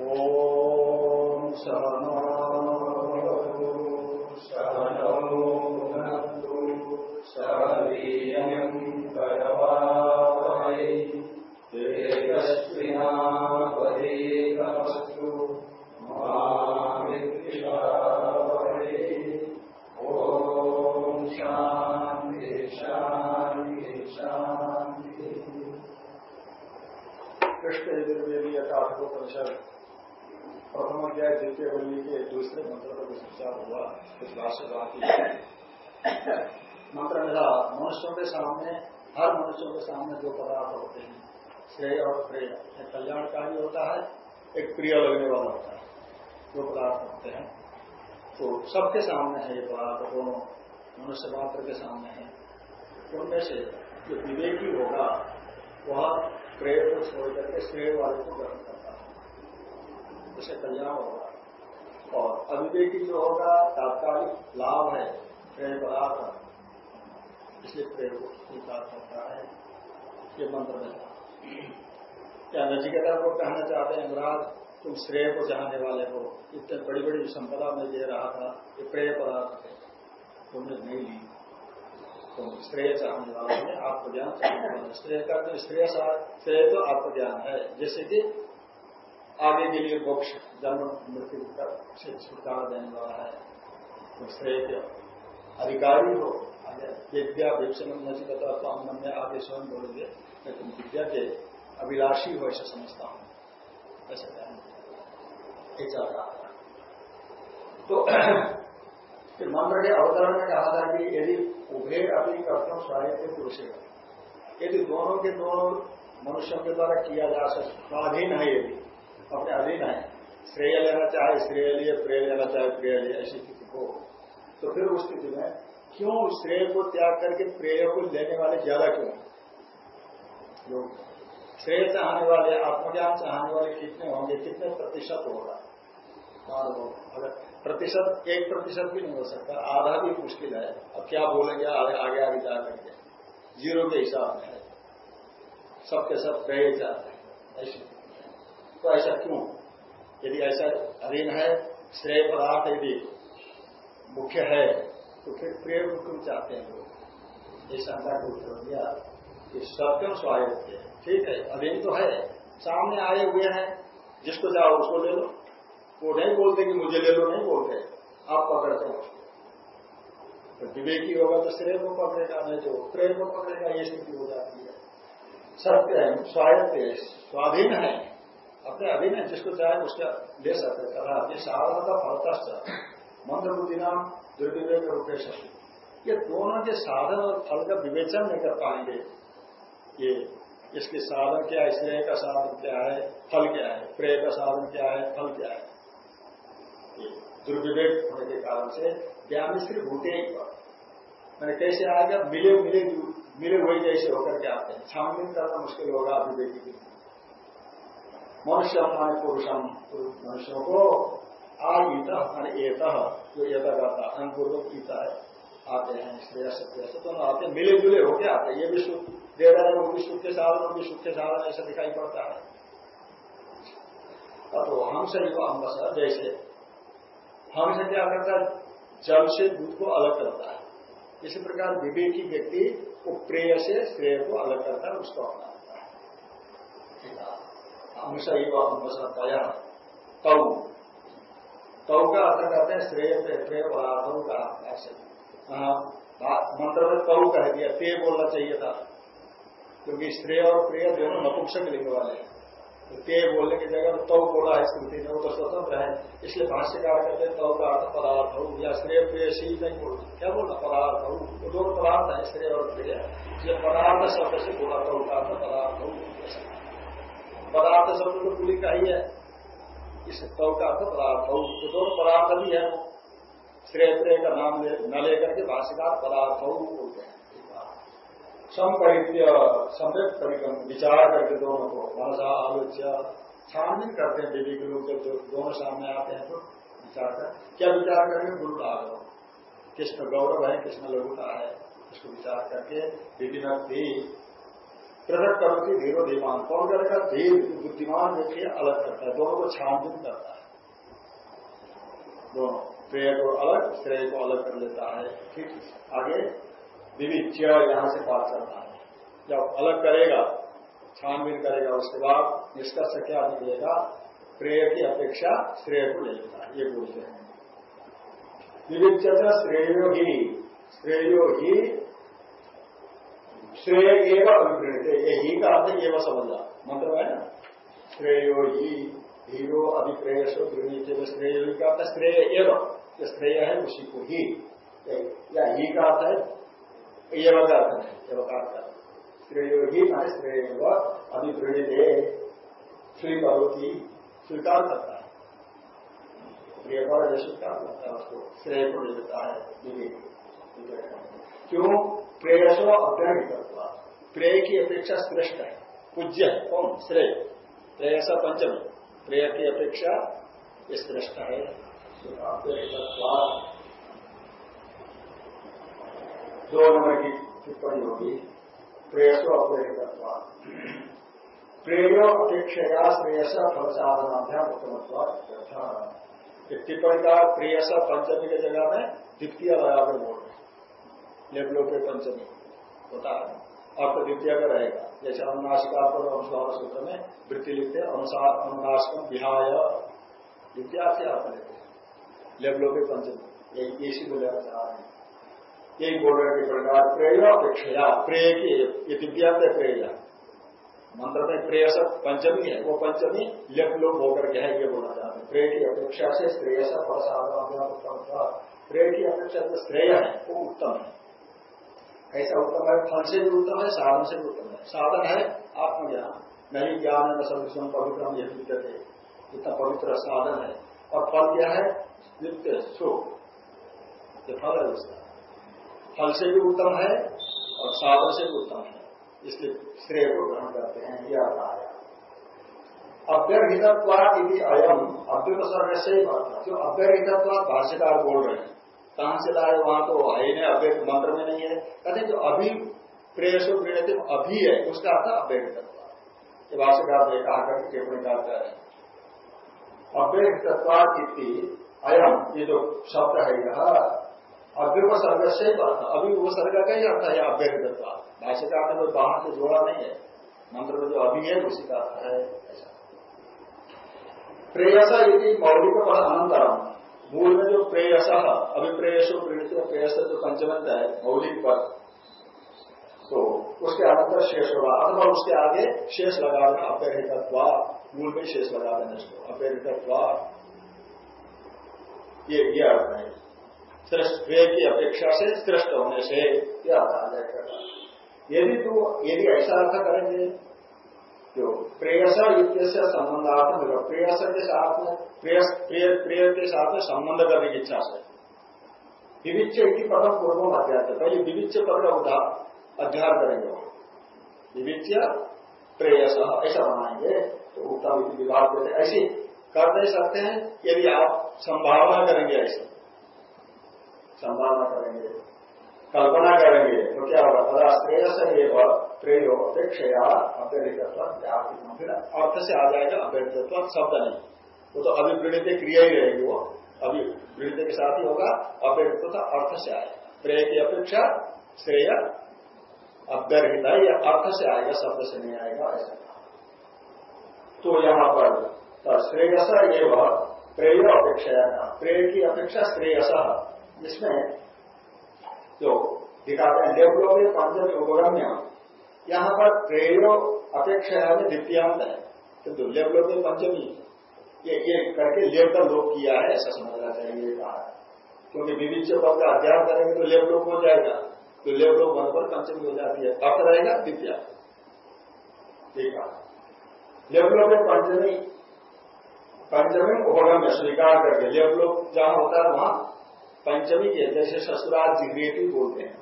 ॐ सहनावतु सहनौ भुनक्तु सहवीर्यम् करवावहै तेजस्विनावधीतमस्तु मा विद्विषावहै ॐ शान्ति शान्ति शान्ति कृष्ण यजुर्वेदी यथार्थोपनिषद प्रथम अध्याय द्वितीय वल्ली के दूसरे मंत्र का विचार हुआ कुछ भाष्य बाकी मंत्र मेरा, मनुष्यों के सामने, हर मनुष्यों के सामने दो पदार्थ होते हैं, श्रेय और प्रेय। एक कल्याणकारी होता है, एक प्रिय लगने वाला होता है। दो पदार्थ होते हैं। तो सबके सामने है ये पदार्थ दोनों मनुष्य मात्र के सामने है। उनमें से जो विवेकी होगा, वह प्रेय को छोड़ करके श्रेय वाले को ग्रहण उसे कल्याण होगा। और अविवेकी जो होगा, तात्कालिक लाभ है प्रेय पदार्थ इसलिए प्रेम को स्वीकार करता है। ये मंत्र में क्या नचिकेता को कहना चाहते हैं महाराज तुम श्रेय को चाहने वाले हो। इतने बड़ी बड़ी संपदा में दे रहा था, ये प्रेय पदार्थ थे तुमने नहीं ली। तो श्रेय चाहने वाले हैं आत्मज्ञान चाहने वाले श्रेय का तो श्रेय श्रेय तो आत्मज्ञान है। जैसे कि आगे के लिए मोक्ष, जन्म, मृत्यु से छुटकारा देने वाला है। तो श्रेय के अधिकारी हो विद्या विक्षण नचिकता तो हम में आगे स्वयं बोलेंगे मैं तुम विद्या के अभिलाषी हो, ऐसा समझता हूँ। ऐसा कहेंगे चल रहा तो मंत्र के अवतरण में कहा था कि यदि उभे अपनी कर्तव्य स्वायत्त पुरुष यदि दोनों के दोनों मनुष्यों के द्वारा किया जा सकता स्वाधीन है। यदि अपने अधीन है। श्रेय लेना चाहे, श्रेय लिए, प्रेय लेना चाहे, प्रेय लिए, ऐसी स्थिति हो। तो फिर उस स्थिति में क्यों श्रेय को त्याग करके प्रेय को लेने वाले ज़्यादा क्यों लोग। श्रेय चाहने वाले, आत्मज्ञान चाहने वाले कितने होंगे? कितने प्रतिशत होगा? अगर प्रतिशत, एक प्रतिशत भी नहीं हो सकता। आधा भी मुश्किल है। अब क्या बोलेंगे? आगे आगे आगे जा करके। ज़ीरो के हिसाब में है सबके सब प्रेय चाहते हैं। ऐसी। तो ऐसा क्यों? यदि ऐसा अधीन है, श्रेय पदार्थ यदि मुख्य है तो फिर प्रेम क्यों चाहते हैं लोग। ये शंका को उत्तर दिया कि सत्यम स्वायत्त है। ठीक है अधीन तो है। सामने आए हुए हैं। जिसको चाहो उसको ले लो। वो नहीं बोलते कि मुझे ले लो, नहीं बोलते। आप पकड़ते हो तो विवेकी होगा तो श्रेय को पकड़ेगा, नहीं तो प्रेम को पकड़ेगा, ये स्थिति हो जाती है। सत्य है। स्वायत्त स्वाधीन है। अपने अधीन है जिसको चाहे उसका ले सकते कहा ये साधना का फलता मंत्र बुद्धि नाम, दुर्विवेक रूपेश ये दोनों के साधन और फल का विवेचन नहीं कर पाएँगे। ये इसके साधन क्या है, स्नेह का साधन क्या है, फल क्या है प्रेय का साधन क्या है, फल क्या है? दुर्विवेक होने के कारण से ज्ञान भूते ही पर मैंने कैसे आएगा मिले मिले मिले हुए जैसे होकर के आते हैं। छानबीन करना मुश्किल होगा, अभिवेकी के मनुष्य माने पुरुषम मनुष्यों को आ ईत माने एत, जो एत करता अनुपूर्वक ईता है, आते हैं श्रेय सत्य से दोनों आते हैं मिले जुले होके आते हैं, ये भी सुख दे रहे वो भी सुख के साधन भी सुख के साधन ऐसा दिखाई पड़ता है। तो हमसे जो हम बस जैसे, हमसे क्या करता है, जल से दूध को अलग करता है। इसी प्रकार विवेकी व्यक्ति वो प्रेय से श्रेय को अलग करता है, उसको अपनाता है। हमेशा ही वो हम बताया तौ तौ का अर्थ करते हैं श्रेय पे प्रेय पदार्थों का ऐसे। मंत्र में तव कह दिया, ते बोलना चाहिए था। क्योंकि श्रेय और प्रिय दोनों नपुंसक लिखने वाले हैं। तो ते बोलने की जगह तव बोला है स्मृति में, वो तो स्वतंत्र है। इसलिए भाष्यकार कहते हैं तव का अर्थ पदार्थ हो या श्रेय प्रिय सी नहीं बोलना। क्या बोलना? पदार्थ हो वो दोनों पदार्थ है, श्रेय और प्रिय। इसलिए पदार्थ शब्द से बोला तव का अर्थ पदार्थ हो पदार्थ शब्द तो पूरी का ही है। इस तौ का अर्थ पदार्थ हो तो दोनों पदार्थ भी है। श्रेय प्रेय का नाम ले, न लेकर के भाष्यकार पदार्थ हो बोलते हैं। संपरित्य, सम्यक परिक्रम विचार करके दोनों को मनसा, आलोच्य छानबीन करते हैं देवी के लोग जब दोनों सामने आते हैं तो विचार कर, क्या विचार करेंगे? गुरु राघव कृष्ण गौरव है, कृष्ण लघुता है। उसको विचार करके विभिन्न पृथक करती धीरो धीमान। कौन करेगा? धीर, बुद्धिमान व्यक्ति अलग करता है। दोनों को छानबीन करता है। दोनों। प्रेय को अलग, श्रेय को अलग कर लेता है। ठीक आगे विविच्य यहाँ से बात करता है। जब अलग करेगा, छानबीन करेगा, उसके बाद निष्कर्ष क्या निकलेगा? प्रेय की अपेक्षा श्रेय को ले लेता है। ये बोलते हैं। विविच्य श्रेयो ही। श्रेयो ही श्रेय एवं अभिप्रेत, ये ही का अर्थ एवं समझा मंत्र है ना? श्रेयो ही, हीरो अभिप्रेय गृहित श्रेय का अर्थ श्रेय एवं। श्रेय है, उसी को ही। या ही का अर्थ है, एवं का अर्थ है, एवं का अर्थ श्रेयो ही माने श्रेय अभिप्रेत, स्वीकरोती स्वीकार करता है स्वीकार करता है उसको, श्रेय को लेता है क्यों? प्रेयसो अभ्यर्थ प्रेय की अपेक्षा श्रेष्ठ है। पूज्य है कौन श्रेय। प्रेयस पंचम। प्रेय की अपेक्षा श्रेष्ठ है। दो नंबर की टिप्पणी होगी। प्रेयसो अप्रेरित प्रेय अपेक्षा श्रेयस फल साधनाभ्याम उत्तम टिप्पणी का प्रेयस पंचमी की जगह में द्वितीय लगा कर बोल रहे के पंचमी होता है। अर्थ द्वितीय का रहेगा जैसे अनुनाशिका पर अनुसार सूत्र में वृत्ति लिखते अनुसार अनुनाशकम विहाय। द्वितीय से अर्थ लेते हैं। लेवलों के पंचम यही इसी को लेना चाह रहे हैं। यही बोल रहे के प्रकार प्रेय अपेक्षा प्रेय की ये द्वितीय प्रेय। मंत्र में प्रेयस पंचमी है, वो पंचमी लेप लोग होकर के है, ये बोलना चाहते हैं। प्रेय की अपेक्षा से श्रेयस पर प्रेय की अपेक्षा जो श्रेय है, वो उत्तम है। ऐसा उत्तम है फल से भी उत्तम है, साधन से भी उत्तम है। साधन है आत्मज्ञान। नहीं, ज्ञान है सदृशम पवित्र हम यह थे इतना पवित्र साधन है। और फल क्या है? नित्य सुख। ये फल है उसका। फल से भी उत्तम है और साधन से भी उत्तम है। इसलिए श्रेय को ग्रहण करते हैं, यह कहा अभ्यर्हितत्वाद यदि अयम। अभ्युप सर्व से जो अभ्यर्हितत्वाद भाष्यकार बोल रहे हैं। कहाँ से लाए, वहाँ तो है ही नहीं, अव्यक्त मंत्र में नहीं है। कहते जो अभी प्रेयसो प्रेरित अभी है, उसका अर्थ अव्यक्त भाषाकार ने कहा करके टिप्पणी करता है अव्यक्त तत्वादी अयम ये जो शब्द है यह अभ्युपसर्ग से अर्थ अभी उपसर्ग का ही अर्थ है अव्यक्त तत्व। भाषाकार ने कोई बाहर से जोड़ा नहीं है। मंत्र में जो अभी है, उसी का अर्थ है ऐसा। प्रेयस यदि मौलिक पद अनंतरम मूल में जो प्रेयस, अभिप्रेयसो प्रेरित प्रेयस जो पंचमंत है मौलिक पद। तो उसके अंतर शेष होगा। अथवा उसके आगे शेष लगा देना अपेरित मूल में शेष लगा देना इसको अपेरित ये ये अर्थ है। श्रेष्ठ की अपेक्षा से श्रेष्ठ होने से यह अर्थ आ जाएगा यदि तो यदि ऐसा अर्थ करेंगे। जो प्रेयस युद्ध से संबंधात्मक प्रेयस के साथ में प्रिय के साथ में संबंध करने की इच्छा से। विविच्य की पदम पूर्व अध्याय पहले विविच्य पद का उदाहरण अध्ययन करेंगे विविच्य, प्रेयस, ऐसा बनाएँगे तो उत्तम विभाग देते ऐसे कर नहीं सकते हैं, यदि आप संभावना करेंगे ऐसे। संभावना करेंगे। कल्पना करेंगे तो क्या होगा? तदा श्रेयस एवं प्रेयो अपेक्षा अव्यरितत्व फिर अर्थ से आ जाएगा अव्यरितत्व शब्द नहीं। वो तो अभिवृणित क्रिया ही रहेगी वो। अभी वृणित के साथ ही होगा अव्यक्त तो अर्थ से आएगा प्रेय की अपेक्षा, श्रेय अव्यर्हित या अर्थ से आएगा, शब्द से नहीं आएगा, ऐसा। तो यहाँ पर श्रेयस एवं प्रेय अपेक्षा प्रेय की अपेक्षा श्रेयस। इसमें जो दिखाते हैं, देवलोक पंचम उपगम्य यहाँ पर प्रेयो अपेक्षा में द्वितीयांत है। तो लेवलोक पंचमी ये ये करके लेप का लोप किया है ऐसा समझना चाहिए कहा। क्योंकि विविध पद का अध्ययन करेंगे तो लेप हो जाएगा। तो लेप लोप पर पंचमी हो जाती है। अर्थ रहेगा विद्या ठीक है। पंचमी पंचमी उपगम में स्वीकार करके। लेप जहाँ होता है वहाँ पंचमी के जैसे ससुराल जिग्रेटिव बोलते हैं।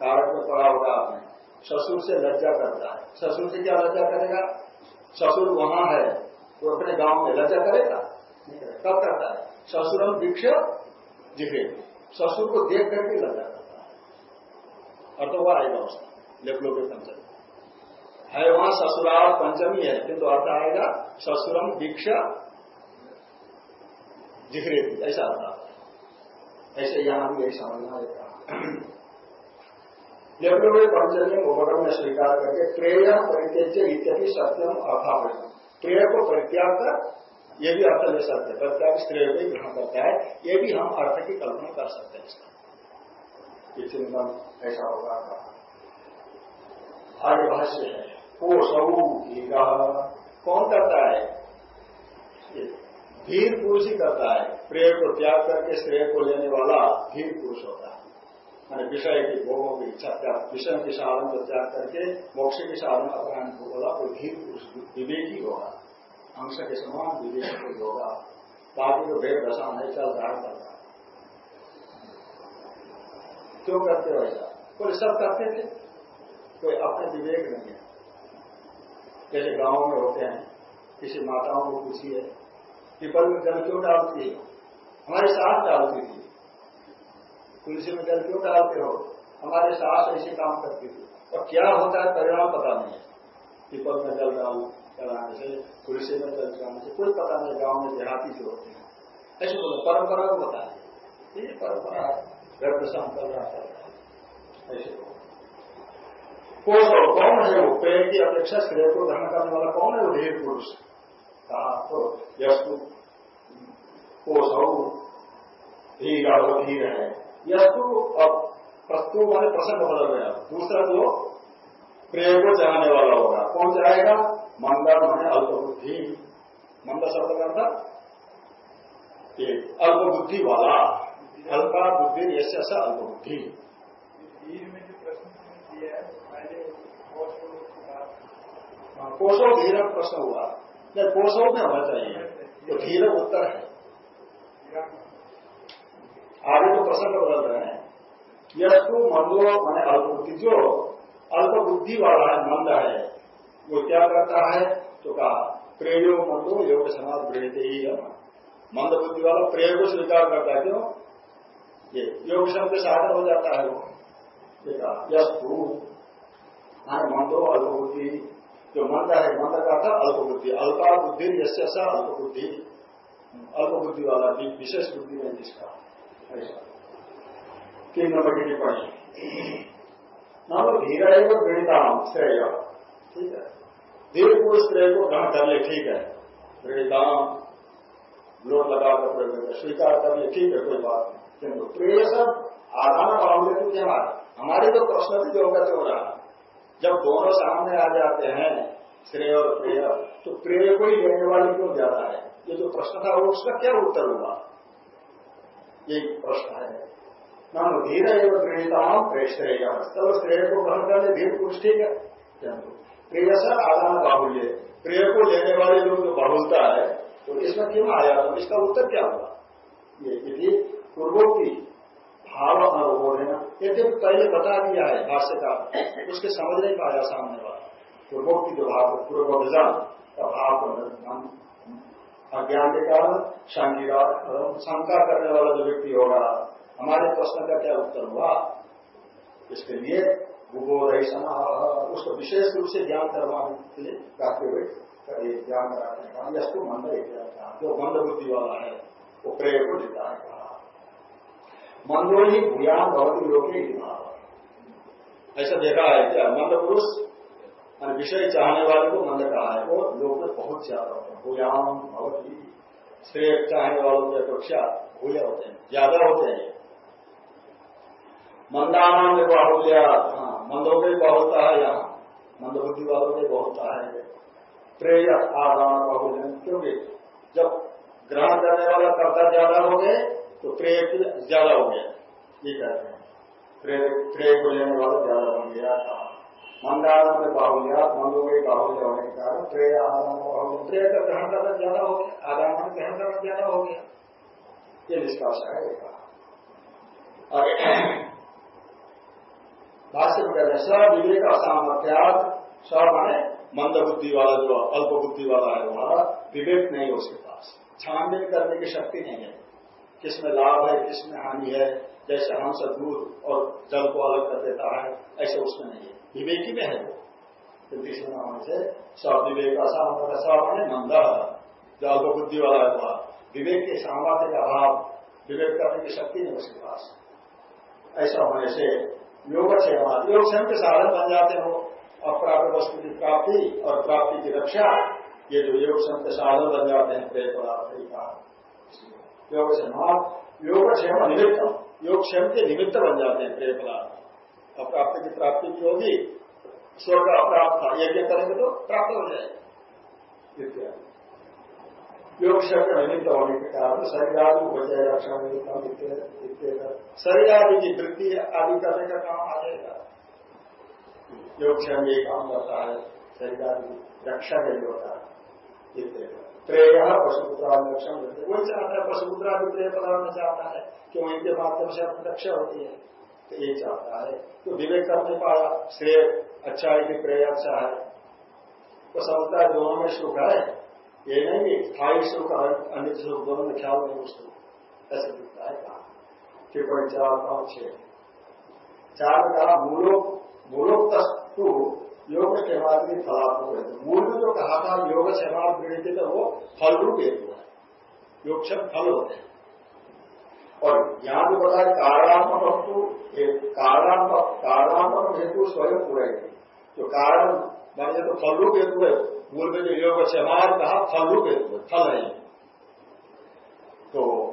कारक में पड़ा होगा आपने। ससुर से लज्जा करता है। ससुर से क्या लज्जा करेगा? ससुर वहाँ है, वो अपने गाँव में लज्जा करेगा? कब करता है। ससुरम दीक्ष जिहे। ससुर को देख करके लज्जा करता है। और तो वह आएगा उसका लेपलो के पंचम। है वहाँ ससुराल पंचमी है किंतु अर्थ आएगा, ससुरम दीक्षा जिखरे ऐसा अर्थ आता है। ऐसे यहाँ भी यही समझना है। जब वे पंचमी उपक्रम में स्वीकार करके प्रेय परित्यज्य इत्यादि सत्यम अर्थापन प्रेय को परित्याग कर, ये भी अर्थ ले सकते परित्याग स्त्रेय भी ग्रहण करता है। ये भी हम अर्थ की कल्पना कर सकते हैं। इसका ये चिंतन ऐसा होगा। आगे भाष्य है कोशऊ कौन करता है? धीर पुरुष ही करता है। प्रेय को त्याग करके श्रेय को लेने वाला धीर पुरुष होता है। मैंने विषय की भोगों की इच्छा त्याग विषय के साधन को त्याग करके मोक्ष के साधन अपराध को बोला कोई धीर विवेकी होगा अंश के समान विवेक को होगा बाकी तो भेद दशा नहीं चल रहा चल रहा क्यों करते हो ऐसा कोई सब करते थे कोई अपने विवेक नहीं है जैसे गाँव में होते हैं किसी माताओं को पूछिए पीपल में जल क्यों डालती है हमारे साथ डालती थी तुलसी में जल क्यों डालते हो हमारे सास ऐसे काम करती थी। और क्या होता है परिणाम पता नहीं। पीपल में जल डाल चलाने से तुलसी में जल चलाने से कोई पता नहीं गाँव में देहाती जो होते हैं। ऐसे बोलो, परंपरा को बताए। ये परंपरा गर्भ शाम चल रहा है। ऐसे कोष कौन है वो? प्रेम की अपेक्षा श्रेय को ग्रहण करने वाला कौन है वो? धीर पुरुष। कहा तो यस्तु कोष धीर वो धीर है। यस्तु अब प्रस्तु वाले प्रसंग बदल गया दूसरा जो प्रेम को चाहने वाला होगा। कौन चाहेगा? मंदर मैंने अल्प बुद्धि मंद शब्द का अर्थ अल्प वाला। अल्पा बुद्धि यश अल्प बुद्धि कोशो धीर प्रश्न हुआ। नहीं, कोशो में होना चाहिए। तो धीर उत्तर है आगे तो प्रसंग बदल रहे हैं यस्तु मंदो मैंने अल्पबुद्धि जो अल्प बुद्धि वाला है। मंद है वो क्या करता है? तो कहा, प्रेयो मंदो योग समाज प्रेरते ही है मंद बुद्धि वाला प्रेय को स्वीकार करता है, क्यों? ये योग शब्द साधन हो जाता है वो। यस्तु मंदो अल्पबुद्धि। जो मंद है मंद का था अल्पबुद्धि। अल्पा बुद्धि यश्य अल्प बुद्धि अल्प बुद्धि वाला विशेष बुद्धि है जिसका। ऐसा। तीन नंबर की टिप्पणी नाम धीरा एवं गणिताम श्रेय। ठीक है? धीर पुरुष श्रेय को ग्रहण कर ले, ठीक है? गणिताम लोट लगा कर प्रयोग स्वीकार कर ले, ठीक है, कोई बात नहीं। किंतु प्रेय सब आधार मामले तो क्या हमारे तो प्रश्न भी जो हो रहा है। जब दोनों सामने आ जाते हैं, श्रेय और प्रेय तो प्रेय को ही लेने वाले क्यों ज़्यादा है? ये जो प्रश्न था उसका क्या उत्तर हुआ ये प्रश्न है। नाम धीर एवं प्रेरिताम प्रेश्रेय तब श्रेय को ग्रहण करने धीर पुरुष ठीक है प्रिय सर आदान बाहुल्य प्रेय को लेने वाले लोग जो बाहुलता है तो इसमें क्यों आया तो इसका उत्तर क्या हुआ ये विधि पूर्वोक्ति भाव अनुभव है ना यदि पहले बता दिया है भाष्य का उसके समझ नहीं पाया सामने वाला पूर्वोक्ति जो भाव पूर्व पूर्वोधन का भाव अज्ञान के कारण शंका करने वाला जो व्यक्ति होगा हमारे प्रश्न का क्या उत्तर हुआ? इसके लिए भूगोल समा उसको विशेष रूप से ज्ञान करवाने के लिए कहते हुए ज्ञान कराने का यशु मंद जो मंद बुद्धि वाला है, वो प्रेम को देता है मंदो ही भूयान भवती लोग ऐसा देखा है क्या? मंद पुरुष विषय चाहने वाले को मंद कहा है। वो लोग में बहुत ज़्यादा होते हैं। भूयाम भवती। श्रेय चाहने वालों की अपेक्षा भूया होते हैं, ज़्यादा होते हैं। मंदाना में बाहुल्य हाँ मंदों में बहुलता है यहाँ। मंद बुद्धि वालों में बहुलता है। प्रेय आदान बाहुल्य क्योंकि जब ग्रहण करने वाला कर्ता ज़्यादा हो गए तो प्रेय ज़्यादा हो गया। ये कहते हैं। प्रेय को लेने वाला ज़्यादा बन गया। मंदारण में बाहुल्य मंदो के बाहुल्य होने के कारण प्रेय आदान बाहुल्य प्रेय का ग्रहण करना ज़्यादा हो गया, आदान का ग्रहण करना ज़्यादा हो गया। ये निष्काश है। भाष्य में कहते हैं स विवेक असामर्थ्यात स माने मंद बुद्धि वाला जो अल्प बुद्धि वाला है वहाँ विवेक नहीं है उसके पास। छानबीन करने की शक्ति नहीं है। किसमें लाभ है, किसमें हानि है, जैसे हमसे दूध और जल को अलग कर देता है, ऐसे उसमें नहीं है। विवेकी में है वो। वृत्ति शून्य होने से सविवेक असामर्थ स मंद। जो अल्प बुद्धि वाला हुआ विवेक के सामर्थ्य का अभाव, विवेक करने की शक्ति नहीं उसके पास। ऐसा होने से योग क्षेम योग क्षेम के साधन बन जाते हो अप्राप्त वस्तु की प्राप्ति और प्राप्ति की रक्षा, ये जो योग क्षेम के साधन बन जाते हैं, प्रेत पदार्थ का योग क्षेम योग क्षेम निमित्त योग क्षेम के निमित्त बन जाते हैं, प्रेत पदार्थ अप्राप्त की प्राप्ति की होगी स्वर्ग अप्राप्त था यज्ञ करेंगे तो प्राप्त हो जाएगा। इत्यादि योग शब्द निमित्त होने के कारण शरीर आदि को बचाए रक्षा निमित्त शरीर आदि की वृत्ति आदि करने का काम आ जाएगा। योग क्षम ये काम करता है शरीर आदि रक्षा के लिए होता है प्रेय पशुपुत्रा लक्षण वही चाहता है पशुपुत्रा भी प्रेय पदार्थ चाहता है क्यों इनके माध्यम से अपनी रक्षा होती है। तो ये चाहता है। तो विवेक करने पाया श्रेय अच्छा है कि प्रेय अच्छा है। तो समझता है दोनों में सुख है। ये नहीं कि स्थायी सुख अन्य सुख दोनों में ख्याल नहीं उसको ऐसे दिखता है कहा टिप्पणी चार पाँच छह चार का मूलो मूलोक्तु योग क्षेमादि फलात्मक है मूल में जो कहा था योग क्षेमाद पीड़ित तो वो फल रूप हेतु है योग फल होते हैं और यहाँ जो बताया कारणात्मक वस्तु कारणात्मक कारणात्मक हेतु स्वयं पूरा जो कारण मानिए तो फल रूप हेतु है मूल में जो योग समाज कहा, फल रूप हेतु फल है। तो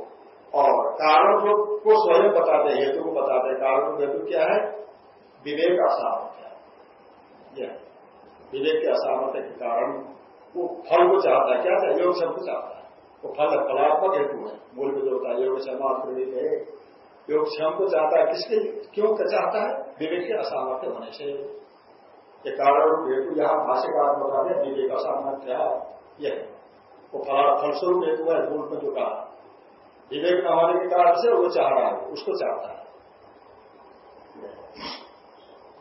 और कारण को स्वयं बताते हेतु को बताते कारण हेतु क्या है? विवेक असामर्थ्य विवेक के असामर्थ्य के कारण वो फल को चाहता है। क्या चाहे योग शब्द चाहता है। वो फल फलात्मक हेतु है। मूल में जो होता है, योग समाज प्रवीत है। योग क्षम को चाहता है किसके क्यों चाहता है? विवेक के असामर्थ्य होने से। ये कारण हेतु यहाँ भाष्यकार हैं विवेक असामर्थ्य यह वो फला फलस्वरूप हेतु है मूल में जो कहा। विवेक न होने के कारण से वो चाह रहा है, उसको चाहता है।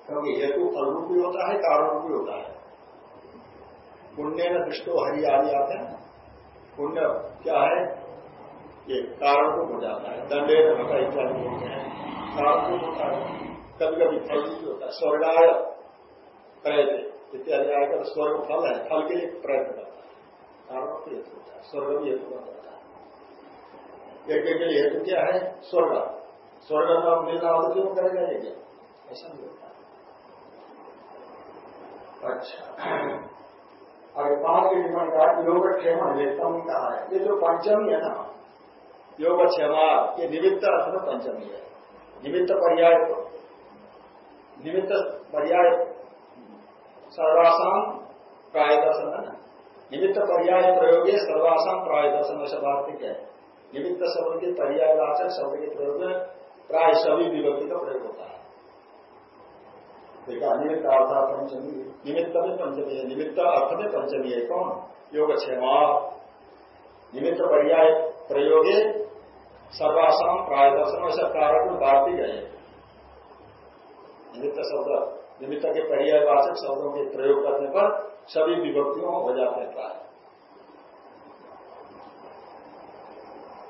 क्योंकि हेतु फल रूप भी होता है कारण भी होता है। पुण्य न दृष्टो हरि आदि आते हैं। पुण्य क्या है? ये कारण रूप हो जाता है। दंडे घटा इत्यादि हैं। कारण रूप होता है। कभी कभी फल रूप होता है। स्वर्गाय प्रयत्न इत्यादि तो स्वर्ग फल है फल के लिए प्रयत्न करता है स्वर्ग भी हेतु है यज्ञ के लिए हेतु क्या है स्वर्ग स्वर्ग में मिलना तो क्यों करेगा यज्ञ ऐसा नहीं होता अच्छा अगर पाँच के निबंध का योग क्षेम निमित्तम कहा है ये जो पंचमी है ना योग क्षेमा ये निमित्त अर्थ में पंचमी है निमित्त पर्याय निमित्त पर्याय सर्वासाम प्राय दर्शन है निमित्त पर्याय प्रयोग है सर्वासाम प्राय दर्शन शब्दार्थिक है। निमित्त शब्द के पर्याय वाचक शब्द के प्रयोग में प्राय सभी विभक्ति का प्रयोग होता है। देखा, निमित्त अर्थ पंचमी, निमित्त में पंचमी है, निमित्त अर्थ में पंचमी है, कौन? योग निमित्त पर्याय प्रयोगे सर्वासाम प्राय दर्शन ऐसा कारक में वार्तिक है। निमित्त शब्द निमित्त के पर्यायवाचक शब्दों के प्रयोग करने पर सभी विभक्तियों हो जाते हैं। प्राय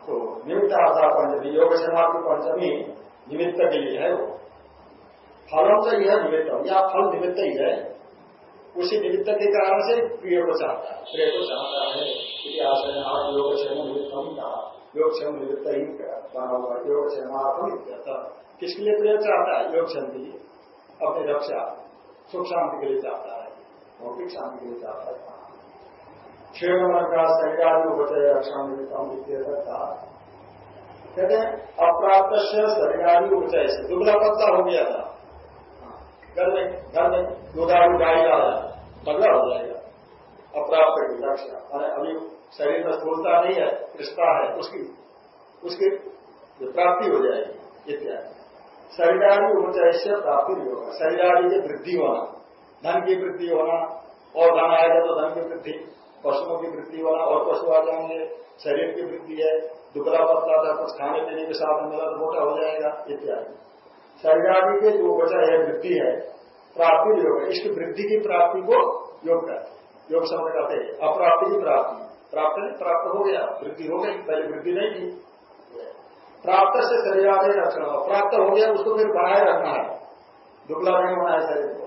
तो निमित्त आता पंचमी, योग समाप्ति पंचमी निमित्त के लिए है वो। फलों से यह निमित्त या फल निमित्त ही है। उसी निमित्त के कारण से प्रिय को चाहता है। प्रिय को चाहता है इतिहास में आज योग क्षेम निमित्त हम कहा योग क्षेम निमित्त ही हुआ योग क्षेम किसके लिए प्रिय चाहता है? योग क्षेम के लिए। अपनी रक्षा सुख शांति के लिए चाहता है। भौतिक शांति के लिए चाहता है। क्षीण मन का शरीर को बचाए रक्षा मिलता था कहते हैं, अप्राप्त से को बचाए से दुबला पतला हो गया था। घर में घर में दुधारू गाय पतला हो। जाएगा। अप्राप्त की रक्षा। और अभी शरीर में स्थूलता नहीं है रिश्ता है, उसकी उसकी प्राप्ति हो जाएगी इत्यादि शरीरादि उपचय से प्राप्ति नहीं होगा शरीरादि की वृद्धि होना धन की वृद्धि होना और धन आएगा तो धन की वृद्धि पशुओं की वृद्धि होना और पशु आ जाएँगे शरीर की वृद्धि है। दुबला पतला था कुछ खाने पीने के साथ मिला तो मोटा हो जाएगा, इत्यादि। शरीरादि के जो उपचय है वृद्धि है प्राप्ति योग है इसकी वृद्धि की प्राप्ति को योग कहते योग शब्द कहते हैं। अप्राप्ति की प्राप्ति। प्राप्त नहीं, प्राप्त हो गया। वृद्धि हो गई, पहले वृद्धि नहीं थी। प्राप्त से शरीर आदि रक्षण प्राप्त हो गया, उसको फिर बनाए रखना है। दुबला नहीं होना है शरीर को।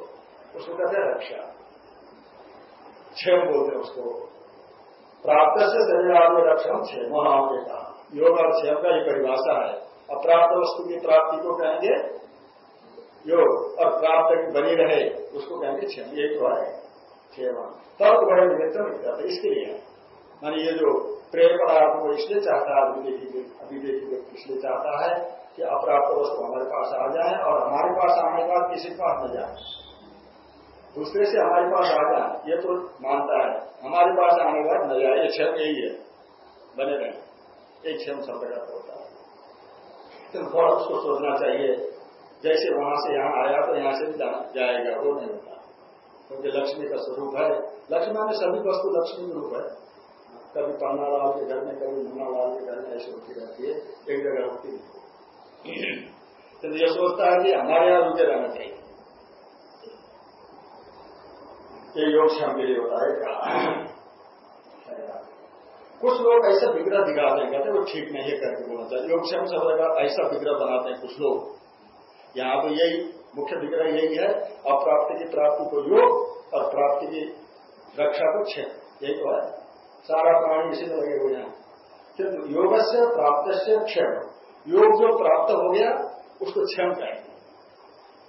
उसको कहते हैं रक्षा। क्षेम बोलते हैं उसको। प्राप्त से शरीर आदि रक्षण क्षेम के कहा योग और क्षेम का ये परिभाषा है। अप्राप्त वस्तु की प्राप्ति को कहेंगे योग, और प्राप्त बनी रहे, उसको कहेंगे क्षेम। ये तो है, क्षेम। तब बड़े निमित्त इसके लिए मानी ये जो प्रेम पदार्थ को इसलिए चाहता है, अभी देखिए अभी देखिए इसलिए चाहता है कि अप्राप्त वस्तु हमारे पास आ जाए और हमारे पास आने के बाद किसी के पास न जाए। दूसरे से हमारे पास आ जाए, ये तो मानता है। हमारे पास आने के बाद न जाए, ये क्षम यही है। बने रहे। एक क्षम का होता है। तो थोड़ा उसको सोचना चाहिए। जैसे वहाँ से यहाँ आया तो यहाँ से भी जाएगा, वो नहीं होता। क्योंकि लक्ष्मी का स्वरूप है। लक्ष्मी में सभी वस्तु लक्ष्मी रूप है। कभी पन्ना लाल के घर में, कभी मुन्ना लाल के घर में ऐसी होती रहती है, एक जगह होती है। तो ये सोचता है कि हमारे यहाँ रुके रहना चाहिए। ये योग क्षम के लिए होता है कुछ लोग ऐसा विग्रह दिखाते हैं, कहते वो ठीक नहीं है करके बोलना चाहिए। योग क्षम शब्द का ऐसा विग्रह बनाते हैं कुछ लोग। यहाँ तो यही मुख्य विग्रह यही है, अप्राप्ति की प्राप्ति को योग और प्राप्ति की रक्षा को क्षेत्र। यही तो है। सारा प्राणी इसी में लगे हुए हैं योग से प्राप्त से क्षेम योग जो प्राप्त हो गया, उसको क्षम कहेंगे।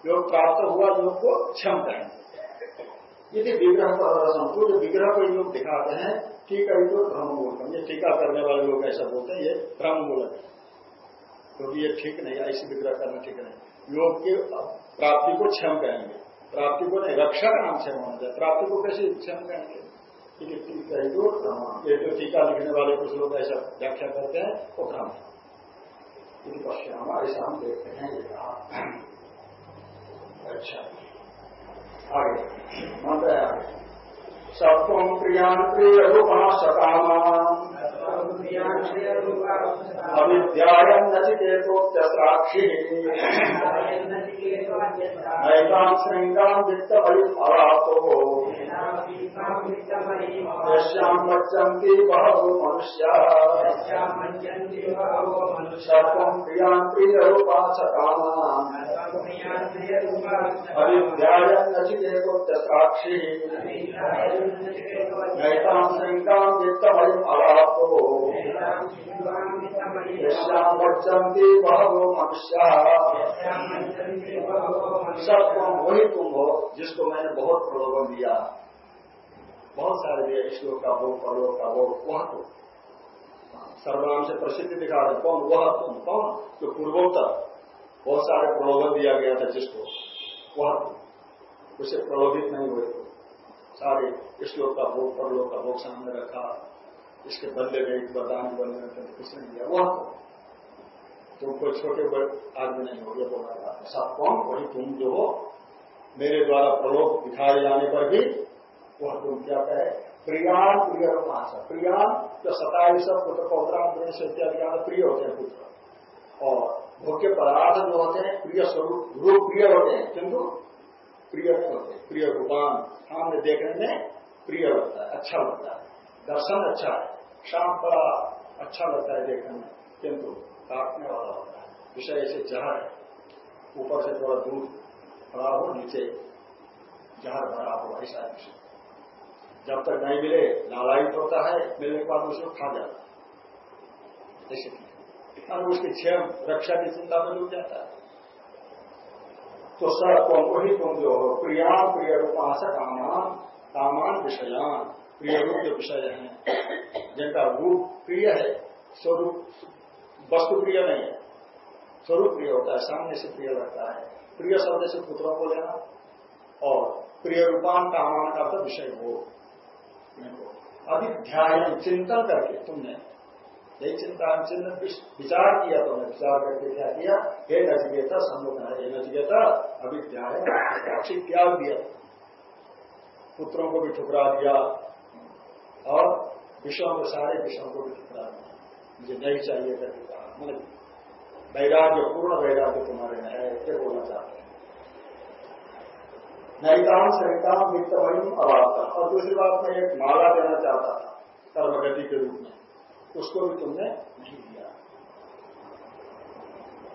योग प्राप्त हुआ, योग को क्षम कहेंगे। यदि विग्रह का संपूर्ण विग्रह को योग दिखाते हैं ठीक है तो भ्रम बोलते ये टीका करने वाले लोग ऐसा बोलते हैं, ये भ्रम मूलक है। क्योंकि ये ठीक नहीं है, ऐसी विग्रह करना ठीक नहीं योग की प्राप्ति को क्षम कहेंगे। प्राप्ति को नहीं, रक्षा का नाम क्षम होना चाहिए। प्राप्ति को कैसे क्षम कहेंगे? ये जो टीका लिखने वाले कुछ लोग ऐसा व्याख्या करते हैं वो काम है। इन पश्याम ऐसा हम देखते हैं ये कहा अच्छा। आगे। मत आगे। सप्तम प्रियान प्रिय रूपा सकामान अविद्यायम नचिकेतोत्यसाक्षी नैतां श्रृंगां वित्तमयिफलातो यस्यां मज्जन्ति बहवो मनुष्याः। सत्वं प्रियाँ प्रियरूपासकामाम् अविद्यायं नचिकेतोत्यसाक्षी नैतां श्रृंगां वित्तमयिम् अलापो यस्यां मज्जन्ति बहवो मनुष्याः। सत्वम वही तुम हो जिसको मैंने बहुत प्रलोभन दिया। बहुत सारे दिया श्लोक का भोग, परलोक का भोग, वह तुम सर्वनाम से प्रसिद्धि दिखा रहे कौन? वह तुम कौन? जो पूर्वोत्तर बहुत सारे प्रलोभन दिया गया था जिसको। वह तुम उसे प्रलोभित नहीं हुए सारे श्लोक का भोग, परलोक का भोग सामने रखा। इसके बदले में एक वरदान बदले में कुछ नहीं दिया वह तुम कोई छोटे बड़े आदमी नहीं हो गया बोला था सब कौन? वही तुम जो हो, मेरे द्वारा प्रलोभ दिखाए जाने पर भी वह तुम क्या कहे? प्रियान प्रिय भाषा प्रियान जो सताईस पुत्र पौत्रांत से इत्यादि प्रिय होते हैं पुत्र। और भोग्य पदार्थ जो होते हैं, प्रिय स्वरूप रूप प्रिय होते हैं किंतु प्रिय नहीं होते प्रिय रूपान सामने देखने में प्रिय लगता है अच्छा लगता है। दर्शन अच्छा है। शाम बड़ा अच्छा लगता है देखने में, किंतु काटने वाला होता है। विषय ऐसे जहर है, ऊपर से थोड़ा दूर खड़ा हो, नीचे जहर भरा हो, ऐसा विषय। जब तक नहीं मिले नालायित होता है, मिलने के बाद उसको खा जाता है। ऐसे और उसकी क्षेम, रक्षा की चिंता में डूब जाता है। तो सर तुम वही तुम जो हो, प्रिया प्रिय रूपास कामान कामान विषयान। प्रिय रूप के विषय है। जिनका रूप प्रिय है, स्वरूप वस्तु प्रिय नहीं है। स्वरूप प्रिय होता है, सामने से प्रिय लगता है। प्रिय शब्द से पुत्रों को लेना और प्रिय रूपान कामान का तो विषय हो। अभी ध्यान चिंतन करके तुमने, यही चिंता चिंतन विचार किया तुमने विचार करके क्या किया? हे नचिकेता सम्मुख है। हे नचिकेता अभी ध्यान त्याग दिया। पुत्रों को भी ठुकरा दिया। और विषयों को सारे विषयों को भी दिया मुझे नहीं चाहिए करके कहा मैंने वैराग्य, पूर्ण वैराग्य तुम्हारे में है ये बोलना चाहते हैं। नैकाम सरिताम वित्तमयी अवाता और दूसरी बात मैं एक माला देना चाहता था, कर्मगति के रूप में। उसको भी तुमने नहीं दिया।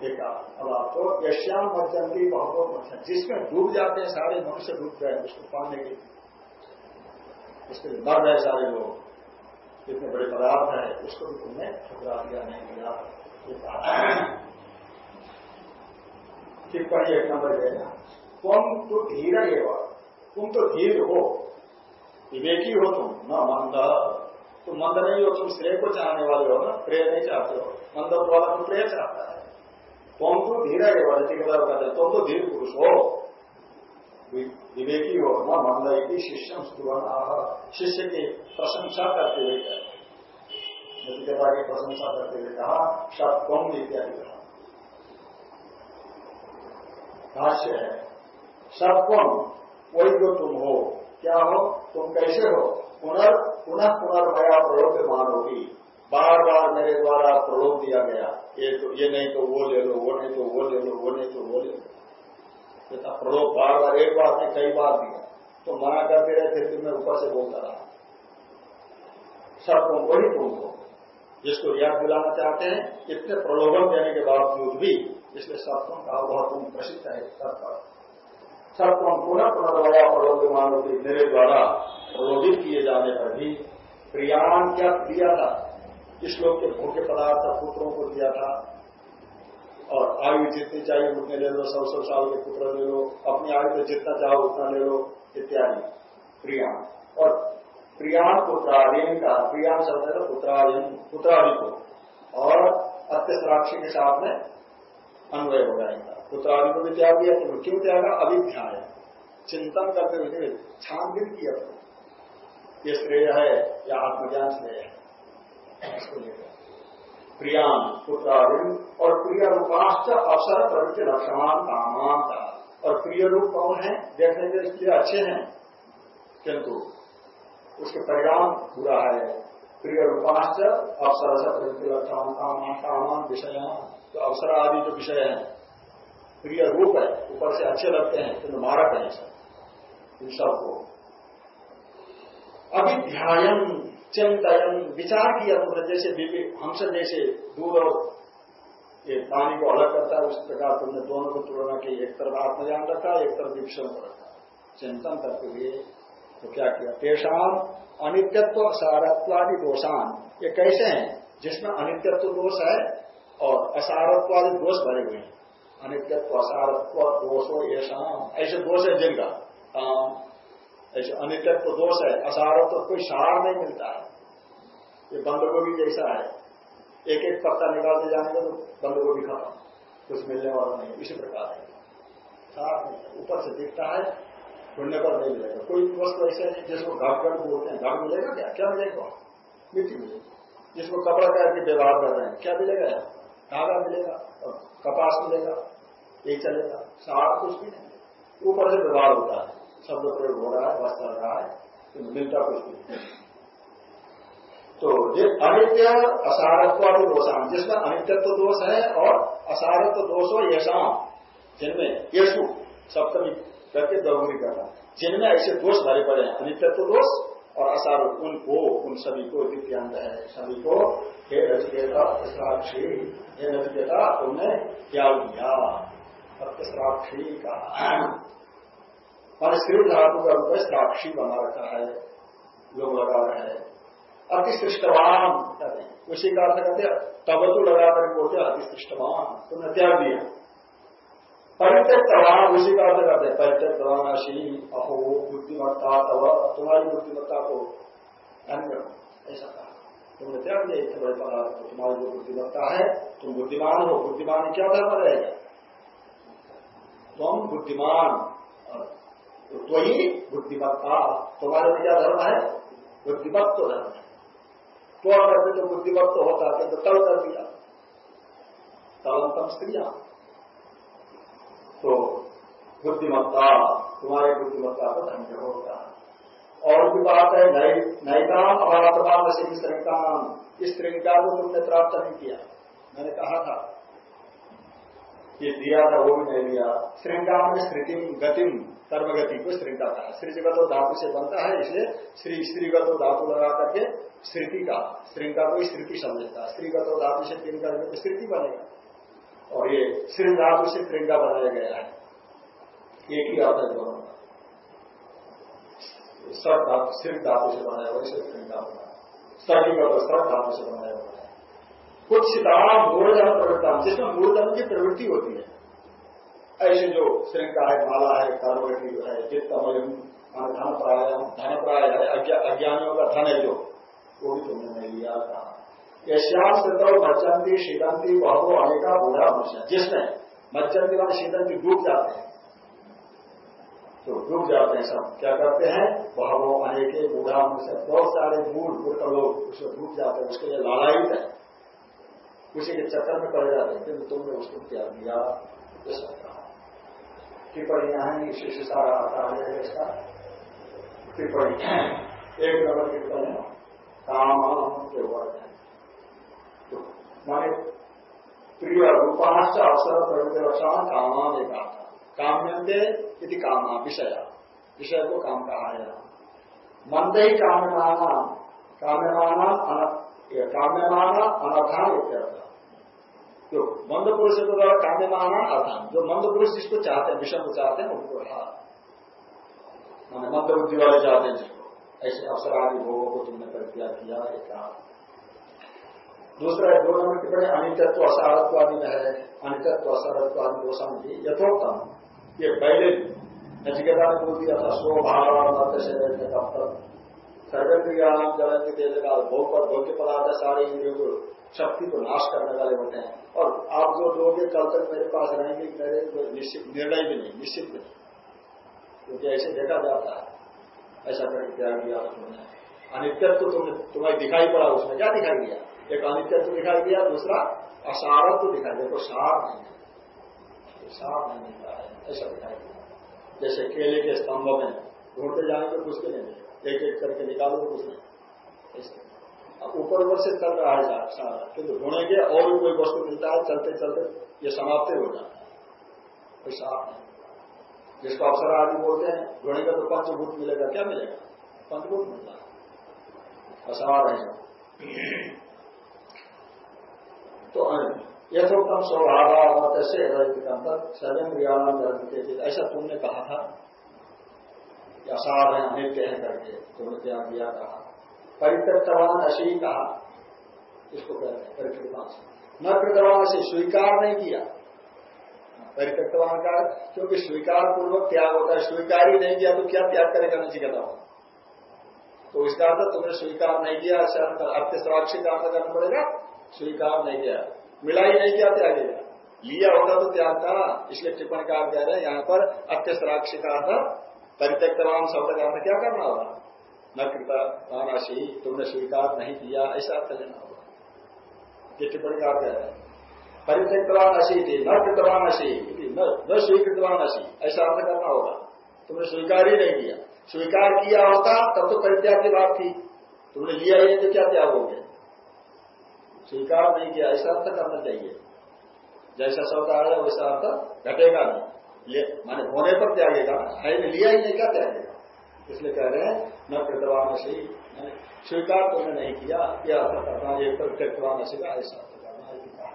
एक अब आपको यश्याम मध्यंती बहुत मच्छर जिसमें डूब जाते हैं, सारे मनुष्य डूब गए उसको पाने के लिए। उसके लिए मर रहे सारे लोग जितने बड़े पदार्थ है, उसको भी तुमने ठुकरा दिया, नहीं दिया। टिप्पणी एक नंबर देना तुम तो धीर एवं तुम तो धीर हो। विवेकी हो तुम। न मंद। तुम मंद नहीं हो, तुम श्रेय को चाहने वाले हो ना प्रेय नहीं चाहते हो। मंद वाला तुम प्रेय चाहता है। तुम तो धीर एवं कहते हैं, तुम तो धीर पुरुष हो। विवेकी हो न मंद की शिष्य शिष्य की प्रशंसा करते हुए कहते नचिकेता की प्रशंसा करते हुए कहा सत्वम इत्यादि कहा भाष्य है सत्वम वही जो तुम हो, क्या हो? तुम कैसे हो? पुनर्, पुनः पुनर्भया प्रलोभ मानोगी बार बार मेरे द्वारा प्रलोभ दिया गया। ये तो ये नहीं तो वो ले लो, वो नहीं तो वो ले लो, वो नहीं तो वो ले लो। इतना प्रलोभ बार बार एक बार नहीं, कई बार दिया तो मना करते रहे फिर भी मैं ऊपर से बोलता रहा। सब तुम वही हो जिसको याद दिलाना चाहते हैं, इतने प्रलोभन देने के बावजूद भी इसलिए सत्वम का बहुत प्रसिद्ध है सत्व सत्वम पुनः पुनर्वया प्रलोभमान मेरे द्वारा प्रलोभित किए जाने पर भी प्रियान क्या दिया था? इस लोग के भूखे पदार्थ, पुत्रों को दिया था? और आयु जितनी चाहिए उतने ले लो, सौ सौ साल के पुत्र ले लो, अपनी आयु में जितना चाहो उतना ले लो, इत्यादि। प्रिया। और प्रियान पुत्राधीन का प्रियान शब्द है पुत्राधीन पुत्रादि को और अत्यस्त्राक्षी के साथ में अन्वय हो जाएगा। पुत्रादि को भी त्याग दिया तो क्यों त्यागा? अभिध्याय। चिंतन करते हुए छानबीन किया। ये श्रेय है, या आत्मज्ञान श्रेय है। इसको लेकर। प्रियान पुत्रादिन और प्रिय रूपाश्च अवसर प्रवृत्ति लक्षणान कामान और प्रिय रूप कौन है? देखने के लिए अच्छे हैं। किंतु उसके परिणाम बुरा है। प्रिय रूपाश्च अवसर से प्रवृत्ति लक्षण कामान कामान विषय तो अवसर आदि जो विषय है प्रिय रूप है, ऊपर से अच्छे लगते हैं, किंतु मारक है सब। इन सबको। अभिध्यायन चिंतन विचार किया तुमने जैसे हमसे जैसे दूर और ये पानी को अलग करता है, उस प्रकार तुमने दोनों को तुलना की, एक तरफ़ आत्मज्ञान रखा, एक तरफ़ विषम को रखा। चिंतन करते हुए तो क्या किया? पेशाम अनित्यत्व सारत्वादि दोषान, ये कैसे हैं? जिसमें अनित्यत्व दोष है और असारत्व आदि दोष भरे हुए हैं। अनित्यत्व, असारत्व, दोषो ये ऐसे दोष है जिनका। ऐसे अनित्यत्व दोष है असारत्व कोई सार नहीं मिलता है। ये बंद गोभी जैसा है। एक एक पत्ता निकालते जाएँगे तो बंद गोभी खत्म। कुछ मिलने वाला नहीं, इसी प्रकार है। सार नहीं ऊपर से दिखता है, ढूँढने पर नहीं मिलेगा। कोई वस्तु ऐसे नहीं जिसको घट घट बोलते हैं घट मिलेगा क्या? क्या मिलेगा? मिट्टी मिलेगी। जिसको कपड़ा करके व्यवहार कर रहे हैं, क्या मिलेगा? धागा मिलेगा और कपास मिलेगा, ये चलेगा। सार कुछ भी नहीं ऊपर से व्यवहार होता है। शब्द प्रयोग हो रहा है, बस चल रहा है तो मिलता कुछ नहीं। तो ये अनित्य असारत्व दोषान जिसमें अनित्यत्व दोष है और असारत्व दोष हो यशाम, जिनमें येसु सप्तमी करके दौरी करना जिनमें ऐसे दोष भरे पड़े हैं, अनित्यत्व दोष और असार उनको, उन सभी को दिव्यांग है, सभी को हे रचकेता साक्षी हे रचकेता तुमने क्या दिया। साक्षी का मान स्त्री धातु का रूप साक्षी बना रखा है लोग लगा रहे हैं। अतिसृष्टवान कहते हैं। उसी का अर्थ कहते तब तो लगा कर बोलते अतिसृष्टवान। तुमने त्याग दिया। परित्यक प्रवाह उसी का अर्थ करते परित्यक प्रवाहशी अहो, बुद्धिमत्ता तब तुम्हारी बुद्धिमत्ता को ऐसा कहा। तुमने त्याग दिया, इतने बड़े पदार्थ तुम्हारी जो बुद्धिमत्ता है, तुम बुद्धिमान हो। बुद्धिमान क्या धर्म रहेगा? तुम बुद्धिमान तो ही बुद्धिमत्ता। तुम्हारे में क्या धर्म है? बुद्धिमत्व धर्म है। तो करते तो बुद्धिमत्व होता है तो तल कर दिया। तलंतम स्त्रिया। तो बुद्धिमत्ता, तुम्हारे बुद्धिमत्ता को धन्य है? और भी बात है नैकाम अभातमान से श्रृंगाम इस श्रृंगा को तुमने प्राप्त नहीं किया। मैंने कहा था ये दिया था, वो भी नहीं दिया। श्रृंगाम में स्मृति गतिम कर्मगति को श्रृंगा था। श्रीजगत धातु से बनता है, इसलिए श्री स्त्रीगत धातु लगा करके स्मृति का श्रृंगा को स्मृति समझता है। स्त्रीगत धातु से तीन करके स्मृति बनेगा। और ये श्री धातु से त्रिंगा बनाया गया है। एक ही अर्थ है दोनों सट धातु सिर धातु से बनाया हुआ इसे श्रृंग धातु सटी का तो धातु से बनाया हुआ कुछ सितारा मूर्धन प्रवृत्ता जिसमें मूर्धन की प्रवृत्ति होती है। ऐसे जो श्रृंखला है, माला है कर्मवती जो है जितमय धन प्राय धन प्राय है अज्ञानियों का धन है जो, वो भी तुमने नहीं लिया कहा यश्याम सिद्धौ मज्जंती शीतंती बहु अनेका बूढ़ा मनुष्य, जिसमें मज्जंती वाले शीतंती डूब जाते हैं। तो डूब जाते हैं सब। क्या करते हैं? बहु अनेके बूढ़ा मनुष्य, बहुत सारे मूल मूर्ख लोग उसमें डूब जाते हैं, उसके लिए लालायित है। उसी के चक्कर में पड़ जाते हैं किंतु तुमने उसको क्या दिया। ऐसा कहा टिप्पणियाँ हैं इसी सारा आता है इसका टिप्पणी। एक नंबर टिप्पणी काम के वर्ग है माने प्रिय रूपांश अवसर प्रवृत्ति रक्षण कामा ने कहा था काम्यंते यदि कामा, विषय। विषय को काम कहा है। मंद ही काम्यमाना। काम्यमाना काम्यमाना अनर्थान इत्यर्थ। जो मंद पुरुष के द्वारा काम्यमाना अर्थान जो मंद पुरुष जिसको चाहते हैं विषय को चाहते हैं, उनको मैंने मंद बुद्धि वाले चाहते हैं जिसको। ऐसे अवसर आदि भोगों को तुमने परित्याग किया एक दूसरा दो नंबर टिप्पणी अनित्व असारत्व आदि में है। अनित्व असारत्व आदि दो समझी यथोक्तम। ये पहले नचिकेता ने बोल दिया था स्वभाव से जलन के तेज का भोग पर भोग्य पदार्थ सारे इंद्रियों को, शक्ति को नाश करने वाले होते हैं। और आप जो लोग कल तक मेरे पास रहेंगे, मेरे निश्चित निर्णय भी नहीं, निश्चित भी नहीं। क्योंकि ऐसे देखा जाता है। ऐसा करके त्याग दिया तुमने अनित्यत्व तुमने तुम्हें दिखाई पड़ा, उसमें क्या दिखाई दिया? एक अनित्यत्व दिखाई दिया, दूसरा असारत्व दिखाई दिया। तो सार नहीं है। सार नहीं मिलता है, ऐसा दिखाई दिया। जैसे केले के स्तंभ में ढूंढते तो कुछ भी नहीं मिलेगा एक एक करके निकालो कुछ अब ऊपर ऊपर से चल रहा है सारा किंतु ढूंढेंगे और भी कोई वस्तु मिलता है, चलते चलते ये समाप्त हो जाता है। कोई साफ़ नहीं। जिसको अवसर आदि बोलते हैं ढूंढेंगे तो पंचभूत मिलेगा, क्या मिलेगा? पंचभूत मिलता है। असार है। तो यथोक्तम स्वभाव से सर्वेन्द्रियान ऐसा तुमने कहा था। कि असार है अनित्य है करके तुमने क्या किया कहा। परित्यक्तवान अशी कहा, इसको कहते हैं परिकृतवान न कृतवान से स्वीकार नहीं किया। परित्यक्तवान का क्योंकि स्वीकार पूर्वक त्याग होता है, स्वीकार ही नहीं किया तो क्या त्याग करेगा नचिकेता तो इसका अर्थ, तुमने स्वीकार नहीं किया अर्थ साक्षी का अर्थ करना पड़ेगा, स्वीकार नहीं किया। मिला ही नहीं किया त्याग लिया होगा तो त्याग था, इसलिए टिप्पणी का कह रहे हैं, यहाँ पर अत्यस्त्राक्षी का अर्थ परित्यक्तवान शब्द का अर्थ क्या करना होगा? न कृता राशि तुमने स्वीकार नहीं किया, ऐसा अर्थ लेना होगा। ये टिप्पणी का रहे हैं। परित्यक्तवान अशी थी न कृतवान अशी न स्वीकृतवान अशी, ऐसा अर्थ करना होगा। तुमने स्वीकार ही नहीं किया। स्वीकार किया होता, तब तो परित्याग की बात थी। तुमने लिया ही तो क्या त्याग हो गया स्वीकार नहीं किया, ऐसा अर्थ करना चाहिए। जैसा शब्द आया वैसा अर्थ घटेगा नहीं। माने होने पर त्यागेगा है लिया ही नहीं, क्या त्यागेगा? इसलिए कह रहे हैं, न कृतवान से स्वीकार तुमने नहीं किया, यह अर्थ करना ये प्रत्यक्तवान से का ऐसा करना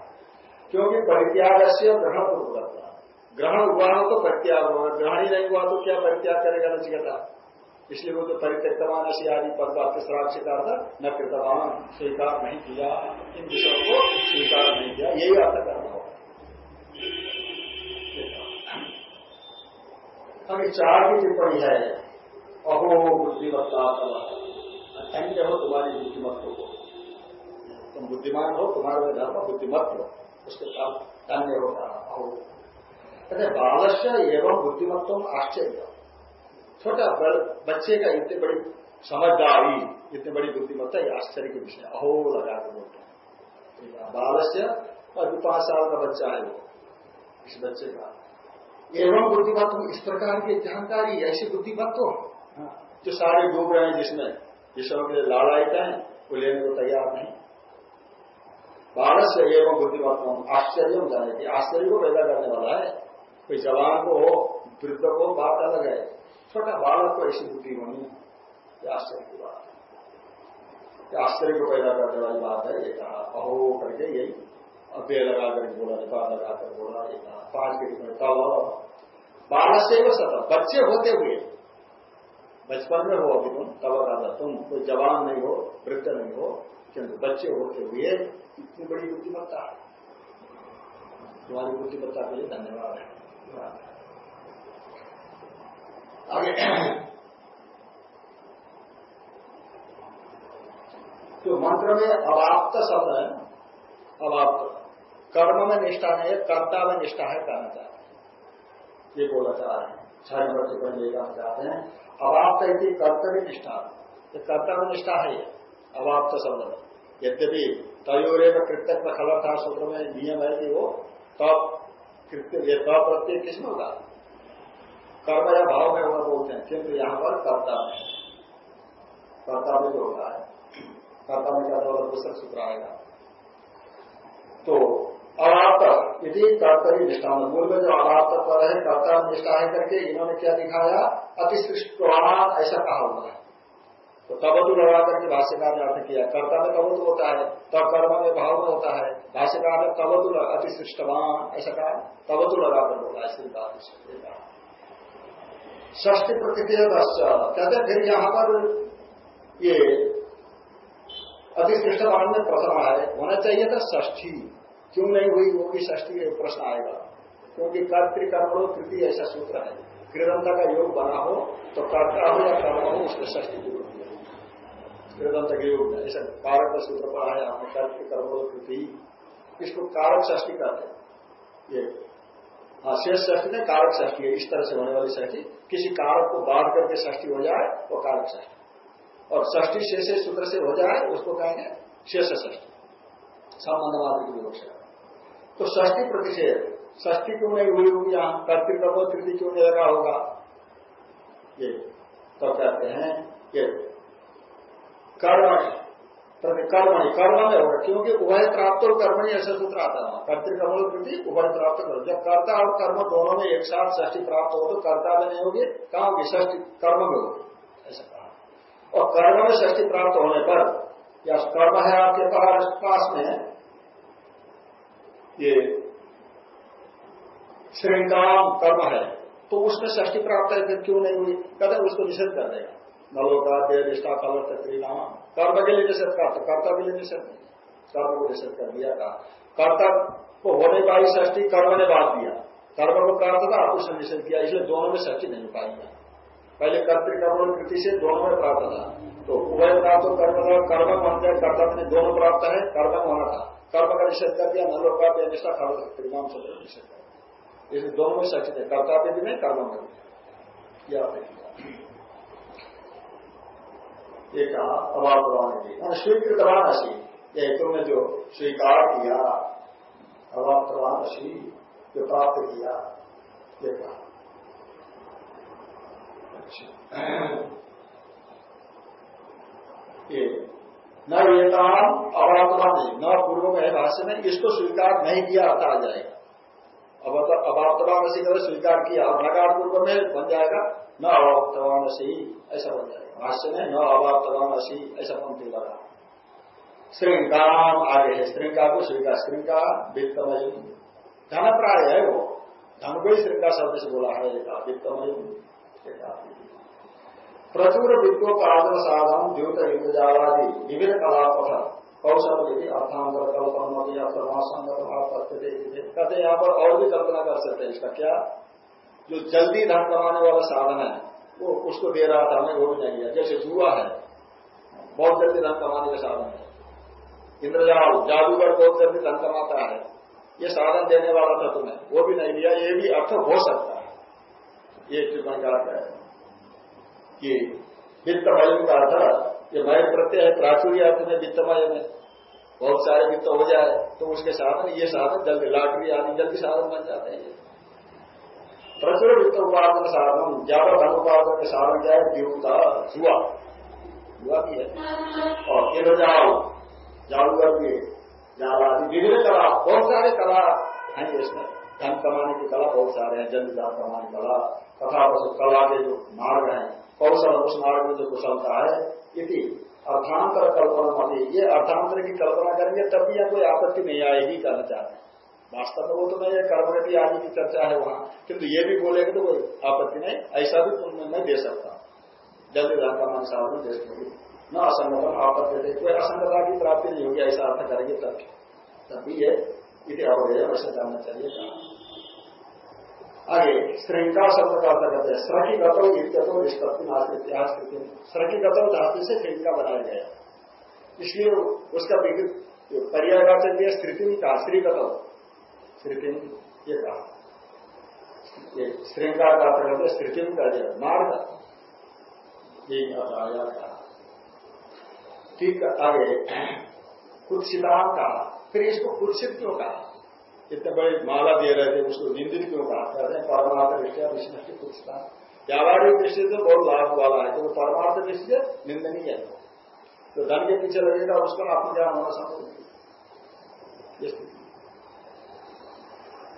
क्योंकि परित्याग से ग्रहण पूर्वक ग्रहण हुआ हो तो परित्याग होगा, ग्रहण ही नहीं हुआ तो क्या परित्याग करेगा नचिकता? इसलिए वो तो परित्यक्तवान ऐसी आदि पद वाक्य श्राप का अर्थ न कृतवान, स्वीकार नहीं किया, इन विषयों को स्वीकार नहीं किया, यही अर्थ करना होगा अभी चार की टिप्पणी है। अहो, बुद्धिमत्ता अन्य हो तुम्हारी बुद्धिमत्व को। तुम बुद्धिमान हो, तुम्हारे धर्म बुद्धिमत्व उसके साथ अन्य होता अहो बालस्य एवं बुद्धिमत्व आश्चर्य। छोटा बच्चे का इतनी बड़ी समझदारी, इतनी बड़ी बुद्धिमत्ता, ये आश्चर्य के विषय। अहो, लगा कर बोलते हैं। बालस्य और पाँच साल का बच्चा है वो, इस बच्चे का। एवं बुद्धिमत्व इस प्रकार की जानकारी ऐसी बुद्धिमत्व हाँ, जो सारे डूब रहे हैं जिसमें के लिए लालायित हैं वो लेने को तैयार नहीं। बालस्य एवं बुद्धिमत्व आश्चर्य हो जाएगी आश्चर्य को पैदा करने वाला है। कोई जवान को हो वृद्ध को बात अलग है। छोटा बालक को ऐसी बुद्धि होनी आश्चर्य की बात है। आश्चर्य को पैदा करने वाली बात है ये कहा अहो करके यही। अव्यय लगा कर बोला निपात लगा कर बोला ये कहा पाँच के टिप्पणी तब बालक से वो बच्चे होते हुए। बचपन में हो अभी तुम, तब राजा, तुम कोई जवान नहीं हो, वृद्ध नहीं हो, किंतु बच्चे होते हुए इतनी बड़ी बुद्धिमत्ता। तुम्हारी बुद्धिमत्ता के लिए धन्यवाद है। आगे। जो मंत्र में अवाप्त शब्द है। अवाप्त। कर्म में निष्ठा नहीं है, कर्ता में निष्ठा है कहना चाहते हैं। ये बोला चाह रहे हैं। छह नंबर टिप्पणी लेकर चाहते हैं। अवाप्त यदि कर्तव्य निष्ठा। ये कर्तव्य निष्ठा है ये। अवाप्त शब्द। यद्यपि तयोरे कृतज्ञ खबर था सूत्र में नियम है कि वो तब कृत्य ये तब प्रत्यय किसमें होगा कर्म या भाव में होगा बोलते हैं, किंतु यहाँ पर कर्ता में कर्ता में जो होता है कर्ता में क्या दूसरा सूत्र आएगा। तो अवाप्त यदि कर्तरी निष्ठा मूल में जो अवाप्त पर है कर्ता निष्ठा है करके इन्होंने क्या दिखाया? अतिसृष्टवान, ऐसा कहा हुआ है। तो तबतु लगा करके भाष्यकार ने अर्थ किया। कर्ता में तबतु होता है, तब कर्म में भाव में होता है। भाष्यकार ने तबतु अतिसृष्टवान, ऐसा कहा तबतु लगाकर बोला इसलिए ष्टी प्रतिक्रिया कहते फिर यहाँ पर ये अतिकृष्टवान में प्रथम है होना चाहिए था ष्ठी क्यों नहीं हुई वो भी ष्ठी प्रश्न आएगा। क्योंकि कर्तिकर्मो तृतीय ऐसा सूत्र है। कृदंत का योग बना हो तो कर्ता हो या कर्म हो उसको ष्ठी ज़रूर कृदंत के योग में, ऐसा कारक का सूत्र पढ़ा है आपने कर्तिकर्मो तृतीय। इसको कारक ष्ठी कहते हैं। ये हाँ शेष ष्ठी में कारक ष्ठी है। इस तरह से होने वाली ष्ठी किसी कारक को बाढ़ करके ष्ठी हो जाए, वो कारक ष्ठी और ष्ठी शेष सूत्र से हो जाए, उसको कहेंगे शेष ष्ठी संबंध मात्र की विवक्षा तो ष्ठी प्रतिषेध। ष्ठी क्यों नहीं हुई होगी? यहाँ कर्तृत्व तृतीय क्यों नहीं लगा होगा? ये तो कहते हैं, ये कर्म कर्म नहीं कर्म में होगा क्योंकि उभय प्राप्त और कर्म नहीं ऐसा सूत्र आता है। कर्तिकर्म कृति उभय प्राप्त करो जब कर्ता और कर्म दोनों में एक साथ ष्ठी प्राप्त हो तो कर्ता में नहीं होगी, कहा होगी? ष्ठी कर्म में होगी। ऐसा कहा। और कर्म में षष्टि प्राप्त होने पर, या कर्म है आपके पास में ये श्रृंगाम कर्म है। तो उसमें षष्टि प्राप्त है, फिर क्यों नहीं हुई? कहते उसको निषेध कर देगा। नलोका दे निष्ठा कलर त्रिनाम कर्म के लिए निषेध करते कर्ता के लिए निषेध कर्म को निषेध कर दिया था। कर्ता को होने पाई षष्टि कर्म ने बात दिया। कर्म को प्राप्त था उसने निषेध किया। इसलिए दोनों में षष्टि नहीं पाई पहले कर्तिकर्म कृति से दोनों में प्राप्त था। तो उभय प्राप्त कर्म कर्म मान गए कर्तव्य दोनों प्राप्त है, कर्म होना था। कर्म का निषेध कर दिया नलो का निष्ठा कर्म परिणाम से निषेध कर इसलिए दोनों में सचित है कर्तव्य भी नहीं कर्म में भी यह एक अभाव की स्वीकृतवान असी ये तुमने जो स्वीकार किया अभाव असी जो प्राप्त किया ये कहा ये न वेदान अबातवा नहीं न पूर्व में भाष्य में, इसको स्वीकार नहीं किया आता आ जाएगा अबातवान से अगर स्वीकार किया और नकार पूर्व में बन जाएगा, न अबातवान से ही ऐसा बन जाएगा। भाष्य में न अबातवान सी ऐसा पंक्ति लगा। श्रृंगाम आगे है श्रृंगा को स्वीकार श्रृंगा वित्तमय। धन प्राय है वो। धन को ही श्रृंगा शब्द से बोला है वित्तमय। प्रचुर विद्योपार्जन साधन द्योत इंद्रजावादी विभिन्न कला पथ कौशल यदि अर्थांतर कल्पना भाव करते कहते यहाँ पर और भी कल्पना कर सकते हैं इसका। क्या? जो जल्दी धन कमाने वाला साधन है, वो उसको दे रहा था हमें वो भी नहीं है जैसे जुआ है, बहुत जल्दी धन कमाने का साधन है। इंद्रजाल, जादूगर बहुत जल्दी धन कमाता है। ये साधन देने वाला था तुम्हें, वो भी नहीं दिया। ये भी अर्थ हो सकता है। ये टिप्पणी है। कि वित्तमय का अर्थ ये मय प्रत्यय है, प्राचुर्य अर्थ में वित्तमय में बहुत सारे वित्त हो जाए तो उसके साधन, ये साधन जल्दी, लाटरी आदि जल्दी साधन बन जाते हैं। प्रचुर वित्त उपार्जन साधन, ज़्यादा धन उपार्जन के साधन जाए द्यूता जुआ जुआ भी है। और केवल जाओ जादूगर भी जाल आदि, विभिन्न कला, बहुत सारे कला हैं इसमें। धन कमाने की कला बहुत सारे हैं जल्द जात कमाने कला तथा कला के जो मार्ग हैं, कौशल उस मार्ग में जो कुशलता है यदि अर्थांतर कल्पना मत ये अर्थांतर की कल्पना करेंगे, तब भी यहाँ कोई आपत्ति नहीं आएगी कहना चाहते हैं। वास्तव में वो तो नहीं है कर्मगति आदि की चर्चा है वहाँ। किंतु ये भी बोलेंगे तो कोई आपत्ति नहीं, ऐसा भी तुम मैं दे सकता जल्द धन का मन दे जैसे न असंगतम आपत्ति थे कोई असंगता की प्राप्ति नहीं होगी, ऐसा अर्थ करेंगे तब तभी है इति अवधेय ऐसा जानना चाहिए। कहा आगे श्रृंगा शब्द का अर्थ करते हैं। सृखी गतो इत्यतो निष्पत्ति इतिहास सृखी गतो धातु से श्रृंगा बनाया गया। इसलिए उसका पर्यावाचन दिया स्थिति कहा श्रीगत स्थिति ये कहा। श्रृंगार का अर्थ करते स्थिति का मार्ग। ये कहा ठीक आगे। कुत्सिताम कहा। फिर इसको कुत्सित क्यों कहा? इतने बड़े माला दे रहे थे, उसको निंदित क्यों कहा कहते हैं परमार्थ दृष्टिया विष्णु कुत्सिता व्यावहारिक दृष्टि से बहुत लाभ वाला है, क्योंकि परमार्थ दृष्टि से निंदनीय है। तो धन के पीछे लगेगा, उसको अपनी ज्ञान होना संभव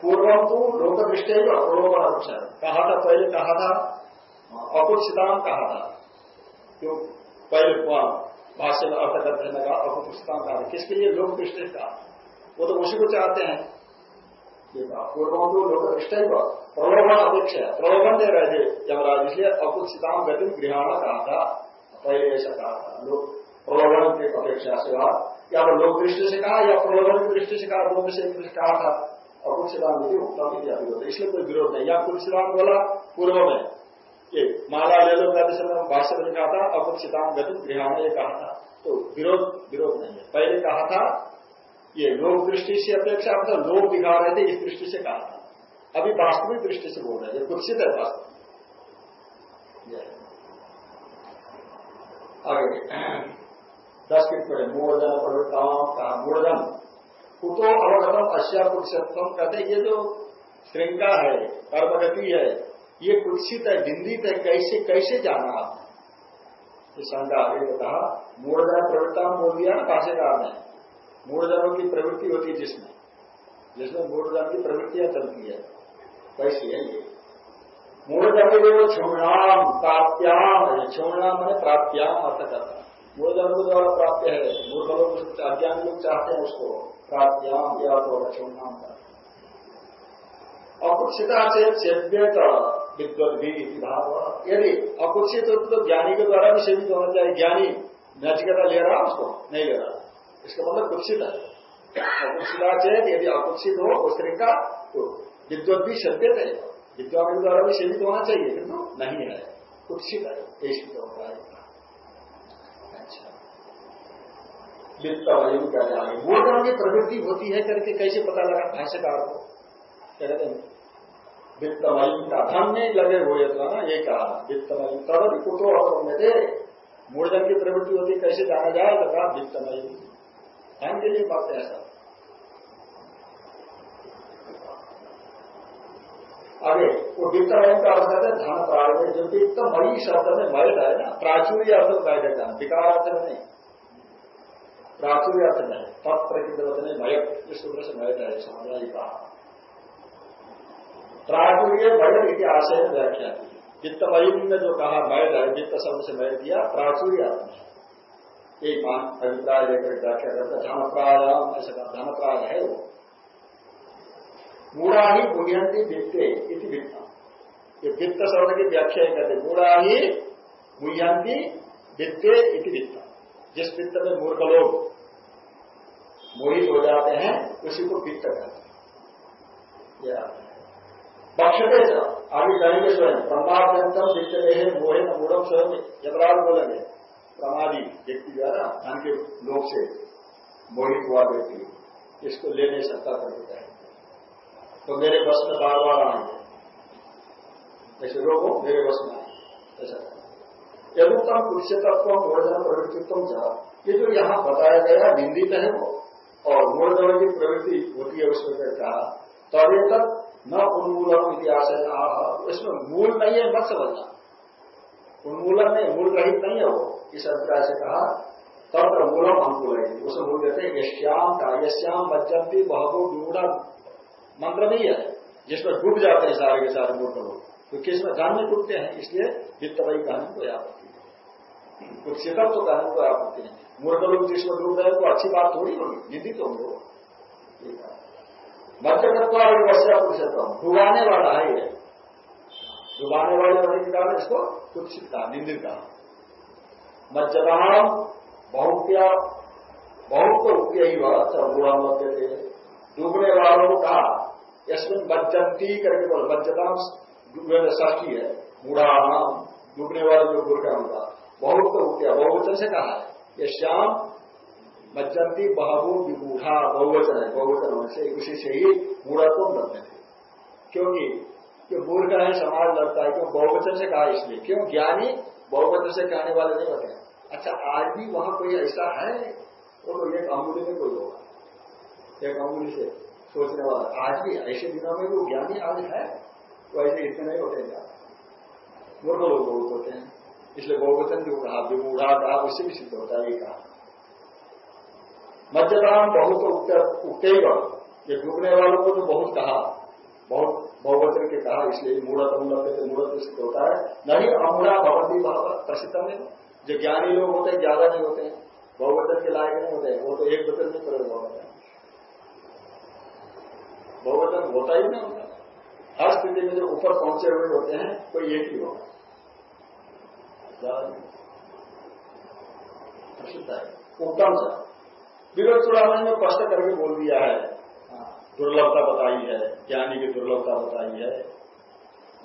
पूर्वम तो लोक दृष्टि प्रलोभन कहा था पहले, कहा था अकुत्सिताम कहा था। क्यों? पहले भाष्य में अर्थ करते हैं, कहा कहा किसके लिए? लोक दृष्टि का। वो तो उसी को चाहते हैं। पूर्वों को को प्रलोभन अपेक्षा प्रलोभन दे रहे थे यमराज इसलिए अपुस्तकाम गति गृहाना कहा था पहले ऐसा कहा था लोग प्रलोभन की अपेक्षा से कहा या तो लोक दृष्टि से कहा या प्रलोभन की दृष्टि से कहा दोनों से कहा था अकुत्सिदान यदि उत्तम विरोध इसलिए कोई विरोध नहीं या कुत्सिदान बोला पूर्व में ये माला ले लो कहते समय भाष्य में कहा था अकुचिताम गति गृह ये कहा था तो विरोध विरोध नहीं है पहले कहा था ये लोक दृष्टि से अपेक्षा मतलब लोग दिखा रहे थे, इस दृष्टि से कहा था। अभी वास्तविक दृष्टि से बोल रहे थे कुत्सित है वास्तव आगे। दस मिनट पहले मूर्धन प्रवृत्ताओं का मूर्धन कुतो अवगतम अश्या कुत्सत्व कहते ये जो श्रृंगा है, कर्मगति है, ये कुत्सित है निंदित है, कैसे कैसे जाना आप? ये शंका आगे कहा मूर्धन प्रवृत्ता बोल दिया ना भाष्यकार ने मूर्धनों की प्रवृत्ति होती है जिसमें। जिसमें मूर्धन की प्रवृत्तियाँ चलती है। कैसी है ये। मूर्धन के लिए क्षुणाम, प्राप्याम क्षुणाम मैंने प्राप्याम अर्थ करता मूर्धन को द्वारा प्राप्त है। मूर्ध लोग अज्ञान लोग चाहते हैं उसको। प्राप्याम या तो क्षुणाम का। अकुत्सिता से सेव्यत विद्वद्वी भाव। यदि अकुत्सित हो तो ज्ञानी के द्वारा भी सेवित होना चाहिए। ज्ञानी नचिकता ले रहा उसको? नहीं ले रहा। इसका मतलब कुत्सित है। अकुत्सिता चेत यदि अकुत्सित हो, उस का तो विद्वत भी सत्य है। विद्वान के द्वारा भी सेवित होना चाहिए, किंतु नहीं है। कुत्सित है देशित होता है अच्छा। वित्त क्या जाएँगे मूर्धन की प्रवृत्ति होती है करके कैसे पता लगा? भाष्यकार को। क्या कहते हैं? वित्तमयी का धन नहीं लगे हुए था ना, ये कहा। वित्तमयी तब कुतो में थे मूर्धन की प्रवृत्ति होती कैसे जाना जाए? तो कहा वित्तमयी धन के लिए बात ऐसा। आगे, वो वित्तमयी का अर्थ है? धन प्राण जो वित्तमयी शब्द में मय है ना? प्राचुर्य अर्थ में मय देता विकार अर्थ में नहीं। प्राचुर्य अर्थ में तत्प्रकृत में मय इस सूत्र से मय है समझना ही कहा प्राचुर्य भय इतिहास है व्याख्या की। वित्तमयी ने जो कहा मैल है वित्त शब्द से मैल दिया, प्राचुर्य आत्मा एक अभिप्राय लेकर व्याख्या करता धनप्रायाम ऐसा कहा धनप्राय है वो। मूढ़ा ही मुह्यंती वित्ते इति ये वित्त शब्द की व्याख्या कहते मूढ़ा ही मुह्यंती वित्ते इति जिस वित्त में मूर्ख लोग मोहित हो जाते हैं, उसी को वित्त कहते हैं। बक्षते आगे कहेंगे स्वयं। प्रमादंतम वित्त मोहे न मूढ़ स्वयं, यमराज बोलेंगे। प्रमादी व्यक्ति द्वारा धन के लोग से मोहित हुआ व्यक्ति, इसको ले नहीं सकता कर देता है तो मेरे बस में बार बार आएँगे ऐसे लोग हो, मेरे बस में आए ऐसा। यदुत्तम पुरुषतत्व मूर्धन प्रवृत्तित्व ये जो यहाँ बताया गया निंदित है वो। और मूर्धन की प्रवृत्ति होती है उसमें कहा तभी तक न उन्मूलन इतिहास है इसमें मूल नहीं है, मत समझना। उन्मूलन नहीं, मूल रहित नहीं है वो। इस अभिप्राय से कहा, तंत्र मूलम अनुकूल है उसे मूल कहते हैं, यश्याम का यश्याम मज्जंती बहु विमूढ़ मंत्र नहीं है जिसमें डूब जाते हैं सारे के सारे मूर्ख लोग। तो किसमें धन में डूबते हैं? इसलिए वित्त वही कहने को आपत्ति है कुछ शिखर तो कहने को आपत्ति नहीं। मूर्ख लोग जिसमें डूब रहे तो अच्छी बात थोड़ी होगी। निधि तो होगा मध्यकत्व वर्षा पुरुषत्व डुबाने वाला है डुबाने वाले होने के कारण इसको कुत्सित कहा निंदित। कहा मज्जताम बहुत्या बहुत तो उक्ति ही वह मध्य थे। डूबने वालों को इसमें बज्जंती करके बोल बज्जताम ष्ठी है मूढ़ाणाम डूबने वाले जो गुरु का होगा। बहुत तो उक्तिया बहुवचन से कहा है। ये श्याम मज्जंती बहबू विबूढ़ा, बहुवचन है। बहुवचन होने से उसी से ही मूढ़त्व लगते थे। क्योंकि जो मूर्ख है, समाज लगता है, क्यों? बहुवचन से कहा इसलिए। क्यों? ज्ञानी बहुवचन से कहने वाले नहीं होते। अच्छा आज भी वहाँ कोई ऐसा है? वो तो एक अंगुली में कोई होगा। एक अंगुली से सोचने वाला। आज भी ऐसे दिनों में वो ज्ञानी आज है? तो ऐसे इतने नहीं होते मूर्ख लोग बहुत होते हैं। इसलिए बहुवचन जो कहा विमूढ़ा कहा उससे भी सिद्ध होता है ये कहा। मध्यताम बहुत उगते ही ये डूबने वालों को तो बहुत कहा। बहुत बहुवचन के कहा इसलिए मूढ़त अनुलभ से मूढ़त सिद्ध होता है। नहीं, अमूढ़ा भवती प्रसिद्ध में जो ज्ञानी लोग होते हैं, ज़्यादा नहीं होते हैं। बहुवचन के लायक नहीं होते वो तो एक वचन में प्रयोग होता है। बहुवचन होता ही नहीं होता। हर स्थिति में जो ऊपर पहुँचे हुए होते हैं, कोई एक ही होगा प्रसिद्ध है। उत्तम सा विवेक चुड़ामणि में स्पष्ट करके बोल दिया है दुर्लभता बताई है, ज्ञानी की दुर्लभता बताई है।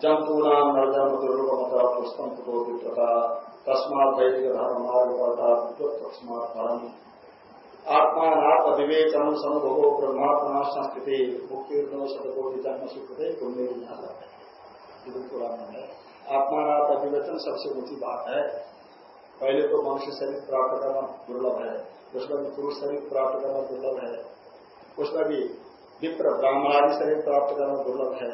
जंतु नाम नर्जन दुर्लभ पुष्पम पुरोहिता तस्मात वैदिक धर्म मार्ग तस्मात धर्म आत्मानात अविवेचन सनुभवो ब्रह्मात्मा संस्कृति मुक्तिर्नो सदकोटि जन्म सुखते पुण्य है। आत्मानात अभिवेचन सबसे ऊँची बात है। पहले तो मनुष्य शरीर प्राप्त करना दुर्लभ है। उसमें भी पुरुष शरीर प्राप्त करना दुर्लभ है। उसमें भी विप्र ब्राह्मण आदि शरीर प्राप्त करना दुर्लभ है।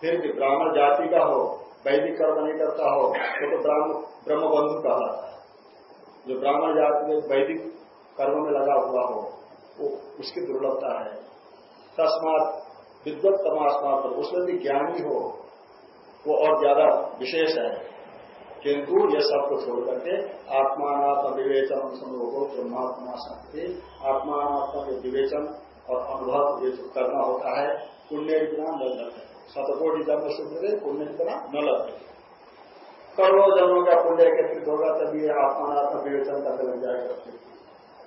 फिर भी ब्राह्मण जाति का हो, वैदिक कर्म नहीं करता हो, वो तो ब्राह्मण ब्रह्म बंधु कहलाता है। जो ब्राह्मण जाति में वैदिक कर्म में लगा हुआ हो, वो उसकी दुर्लभता है। तस्मात, विद्वत तमास्मात उसमें भी ज्ञानी हो, वो और ज़्यादा विशेष है। किंतु यह सबको छोड़ करके आत्मात्म विवेचन समूह ब्रह्मात्मा शक्ति आत्मात्मा विवेचन और अनुभव ये जो करना होता है, पुण्य इतना न लगते शतकोटि जन्म सुन पुण्य इतना न लगते करोड़ों जन्मों का पुण्य एकत्रित होगा, तभी आत्मात्म विवेचन करने लग जाएगा।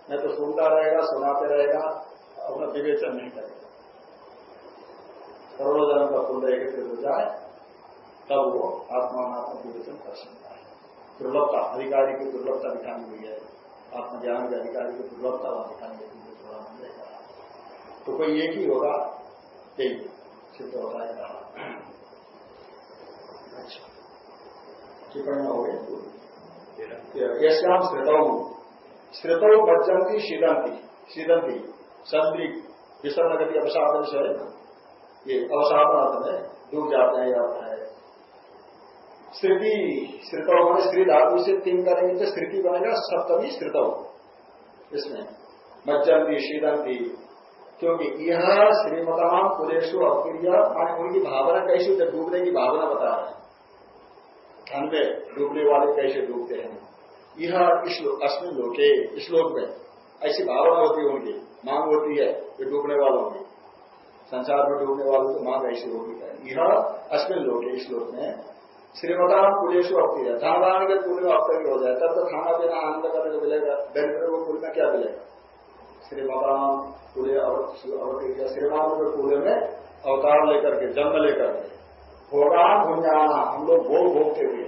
नहीं तो सुनता रहेगा, सुनाते रहेगा, अपना विवेचन नहीं करेगा। करोड़ों जन्म का पुण्य एकत्रित हो जाए, तब वो आत्मात्म विवेचन कर सकता है। दुर्लभता, अधिकारी की दुर्लभता दिखानी हुई है। आत्मज्ञान के अधिकारी की दुर्लभता वहाँ दिखानी हुई तो कोई एक ही होगा यही सिद्ध होता है कहा अच्छा। टिप्पणी हो गई? यश्याम श्रितौ। श्रितौ बच्चंती शीदंती। शीदंती संद्री विसर्ण गति अवसादन से ये अवसादन अर्थ में डूब जाते हैं अर्थ है। श्रुति श्रुतौ मैंने श्री धातु से तीन करेंगे तो श्रुति बनेगा सप्तमी श्रुतौ। इसमें मज्जंती शीदंती क्योंकि यह श्रीमताम कुलेशु अक्रिया, माने उनकी भावना कैसी होती डूबने की भावना बता रहे हैं। धन में डूबने वाले कैसे डूबते हैं? यह अश्विन लोके श्लोक में ऐसी भावना होती है उनकी, मांग होती है ये डूबने वालों की। संसार में डूबने वालों की मांग ऐसी होती है। यह अश्विन लोके श्लोक में श्रीमतान पुलेशु अपती है धनदान के पुण्य में अपतरी हो जाए तब तो खाना पीना आनंद करने को मिलेगा। दरिद्र को पुण्य क्या मिलेगा? श्रीमतान पुले अवतीर्य श्रीमान के पुण्य में अवतार लेकर के, जन्म लेकर के। भोगान भुंजाना हम लोग भोग भोगते हुए।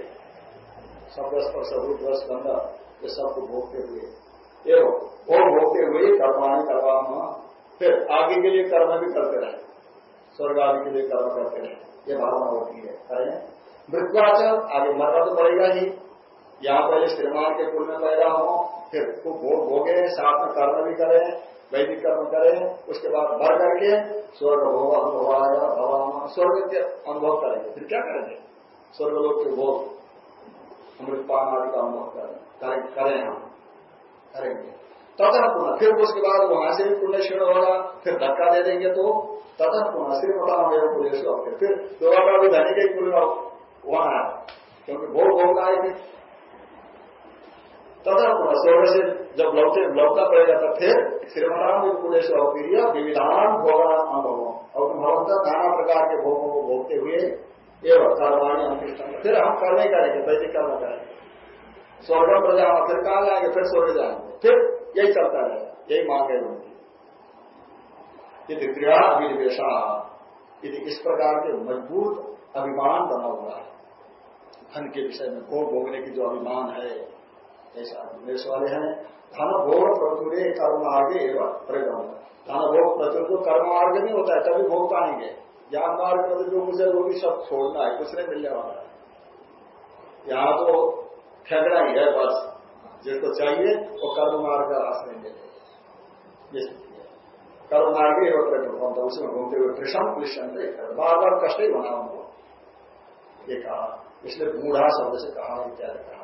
शब्द स्पर्श रूप रस गंध ये सबको भोगते हुए। ये भोग भोगते हुए कर्माणी करवा फिर आगे के लिए कर्म भी करते रहे। स्वर्ग आदि के लिए कर्म करते रहे। ये भावना होती है। करें। मृत्युआचर आगे मरना तो पड़ेगा ही। यहाँ पहले श्रीमान के कुल में पैदा हो, फिर खूब भोग भोगे, साथ में कर्म भी करें, वैदिक कर्म करें, उसके बाद भर करके स्वर्ग भोग अनुभवाया भवान स्वर्ग के अनुभव करेंगे। फिर क्या करेंगे? स्वर्ग लोग के भोग, अमृतपान आदि का अनुभव करें करें हम, करेंगे। तथा पुनः, फिर उसके बाद वहाँ से भी पुण्य क्षीण होगा, फिर धक्का दे देंगे तो तथा पुनः श्रीमता मेरे पुलिस फिर दोबारा भी धनी के पुण्य वहाँ, क्योंकि भोग भोगना है तथा स्वर्ग से जब लौटे लौटना पड़ेगा तब फिर श्रीमराम पुलिस विविधान भोगना अनुभव और भगवंत नाना प्रकार के भोगों को भोगते हुए एवं कर्माणी अनुष्ठान फिर हम कर्म ही करेंगे वैदिक कर्म करेंगे स्वर्ग प्रजा फिर कहा जाएँगे फिर स्वर्ग जाएँगे फिर यही चलता रहेगा यही मांग है उनकी गृह अभिनिवेशा यदि इस प्रकार के मज़बूत अभिमान बना हुआ है धन के विषय में भोग भोगने की जो अभिमान है ऐसा अभिनिवेश वाले हैं। धन भोग प्रचुरे कर्म आगे एवं प्रगम धन भोग प्रचुर जो कर्म मार्ग नहीं होता है, तभी भोग पाएँगे। ज्ञान मार्ग में जो मुझे वो भी सब छोड़ना है, कुछ नहीं मिलने वाला है। यहाँ तो ठगड़ा ही है बस। जिसको चाहिए, वो कर्म मार्ग का आश्रय ले कर्म मार्ग ही। होता उसमें घूमते हुए कृष्ण कृष्ण बार बार कष्ट ही होना उनको। ये कहा, इसलिए मूढ़ा शब्द से कहा, इत्यादि कहा।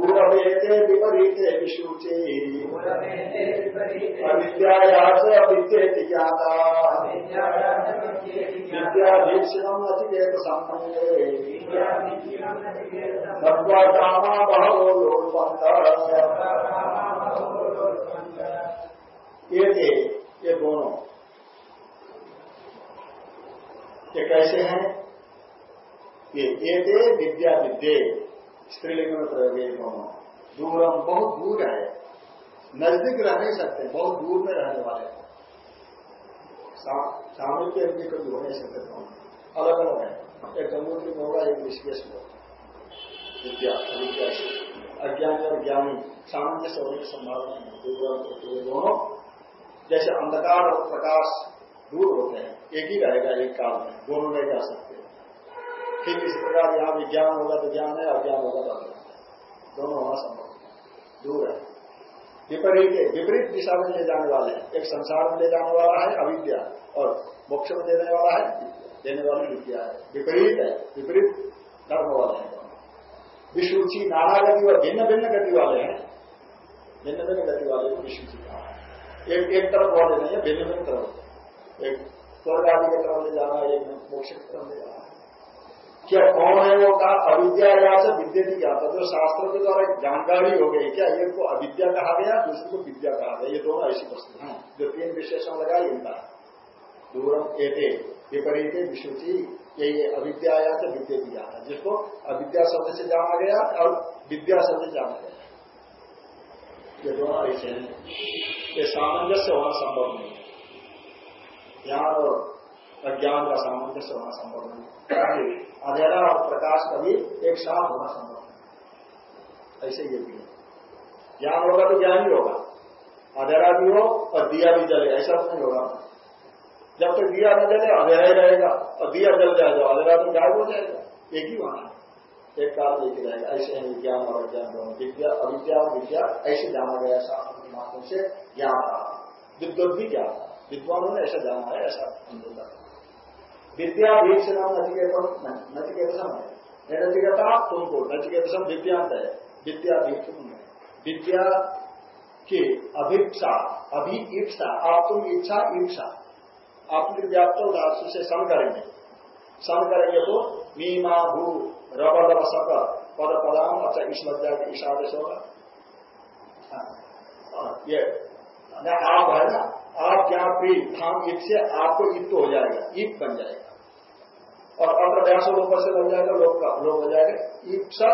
दूरवेते विपरीते विशुचि अविद्याया च विद्येति ज्ञाता। विद्यादीक्षिणम् नचिकेत सम्बन्धे नत्वा तामा बहवोलोरुपन्त ये थे ये दोनों ये कैसे हैं? ये ये विद्या विद्ये। स्त्रीलिंग में प्रयोग है दोनों दूरम, बहुत दूर है। नज़दीक रह नहीं सकते, बहुत दूर में रहने वाले सामने के भी कभी हो नहीं सकते दोनों अलग अलग है। एक समुद्री में होगा एक ऋषिकेश में विद्या अज्ञानी और ज्ञानी सामान्य होने की संभावना है। दूर दोनों। जैसे अंधकार और प्रकाश दूर होते हैं, एक ही रहेगा, एक काल में। दोनों नहीं जा सकते। ठीक इस प्रकार यहाँ विज्ञान होगा तो ज्ञान है, अज्ञान होगा तो अज्ञान दोनों होना संभव दूर है। विपरीत विपरीत दिशा में ले जाने वाले हैं। एक संसार में ले जाने वाला है, अविद्या। और मोक्ष में देने वाला है, देने वाली विद्या है। विपरीत है। विपरीत धर्म वाले हैं विशुचि नाना गति और भिन्न भिन्न गति वाले हैं। भिन्न भिन्न गति वाले को विशुचि कहा एक एक तरफ़ वाले नहीं है भिन्न भिन्न तरफ़। एक स्वर्ग आदि की तरफ़ ले जाना है एक मोक्ष की तरफ़ ले जाना। क्या कौन है वो कहा? अविद्या या से विद्या की क्या जो शास्त्रों के द्वारा जानकारी हो गई। क्या एक को अविद्या कहा गया? दूसरे को विद्या कहा गया। ये दोनों ऐसी वस्तु हैं। जो तीन विशेषण लगाए इनका दूरम एटे विपरीत ये ये अविद्या या से विद्या की जाना जिसको अविद्या शब्द से जाना गया और विद्या शब्द जाना गया। ये दोनों ऐसे हैं। ये सामंजस्य होना संभव नहीं ज्ञान और अज्ञान का सामंजस्य होना संभव नहीं। अंधेरा और प्रकाश कभी एक साथ होना संभव नहीं। ऐसे ये भी है। ज्ञान होगा तो ज्ञान ही होगा। अंधेरा भी हो और दिया भी जले, ऐसा नहीं होगा। जब तक दिया न जले, अंधेरा ही रहेगा। और दिया जल जाएगा अंधेरा तो गायब हो जाएगा। एक ही होना एक काल एक ही रहेगा। ऐसे है विज्ञान और अज्ञान दोनों। विद्या, अविद्या विद्या, ऐसे जाना गया शास्त्र के माध्यम से ज्ञान। रहा विद्वत भी ज्ञान। था विद्वानों ने ऐसा जाना है, ऐसा अंदर विद्या भीष नाम नचिकेत नचिकेतम है। नचिकेता तुमको नचिकेतम विद्यांत है। विद्या भीक्षण है। विद्या की अभिक्षा अभी इच्छा आप तुम इच्छा इच्छा आप व्याप्त धातु से सम करेंगे। सम करेंगे तो मीमा भू रब रब सक पद पदाम अच्छा इस मध्या के इशादेश होगा। हाँ, ये आप है ना आप क्या प्री धाम ईट से आपको ईट हो जाएगा। ईट बन जाएगा। और अगर व्यास रूप से बन जाएगा लोग का। लोग हो जाएगा। ईप्सा,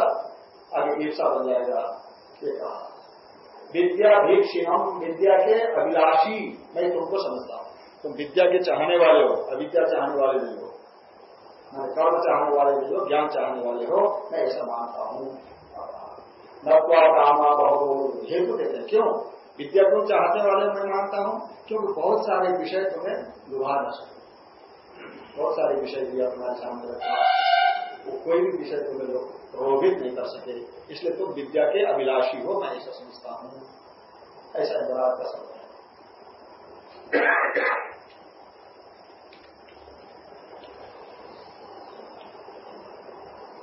आगे ईप्सा बन जाएगा। ये कहा। विद्या भीक्षिणम, विद्या के अभिलाषी। मैं तुमको समझता हूँ। तुम विद्या के चाहने वाले हो, अविद्या चाहने वाले नहीं हो। मैं कर्म चाहने वाले भी हो, ज्ञान चाहने वाले हो। मैं ऐसा मानता हूँ। नत्वा कामा बहुत हेतु कहते हैं। क्यों? विद्या को चाहने वाले मैं मानता हूँ। क्योंकि बहुत सारे विषय तुम्हें लुभा न सके। बहुत सारे विषय भी तुम्हारे सामने रखा कोई भी विषय तुम्हें लोग प्रलोभित नहीं कर सके। इसलिए तुम विद्या के अभिलाषी हो, मैं ऐसा समझता हूँ। ऐसा बराबर का समझ है।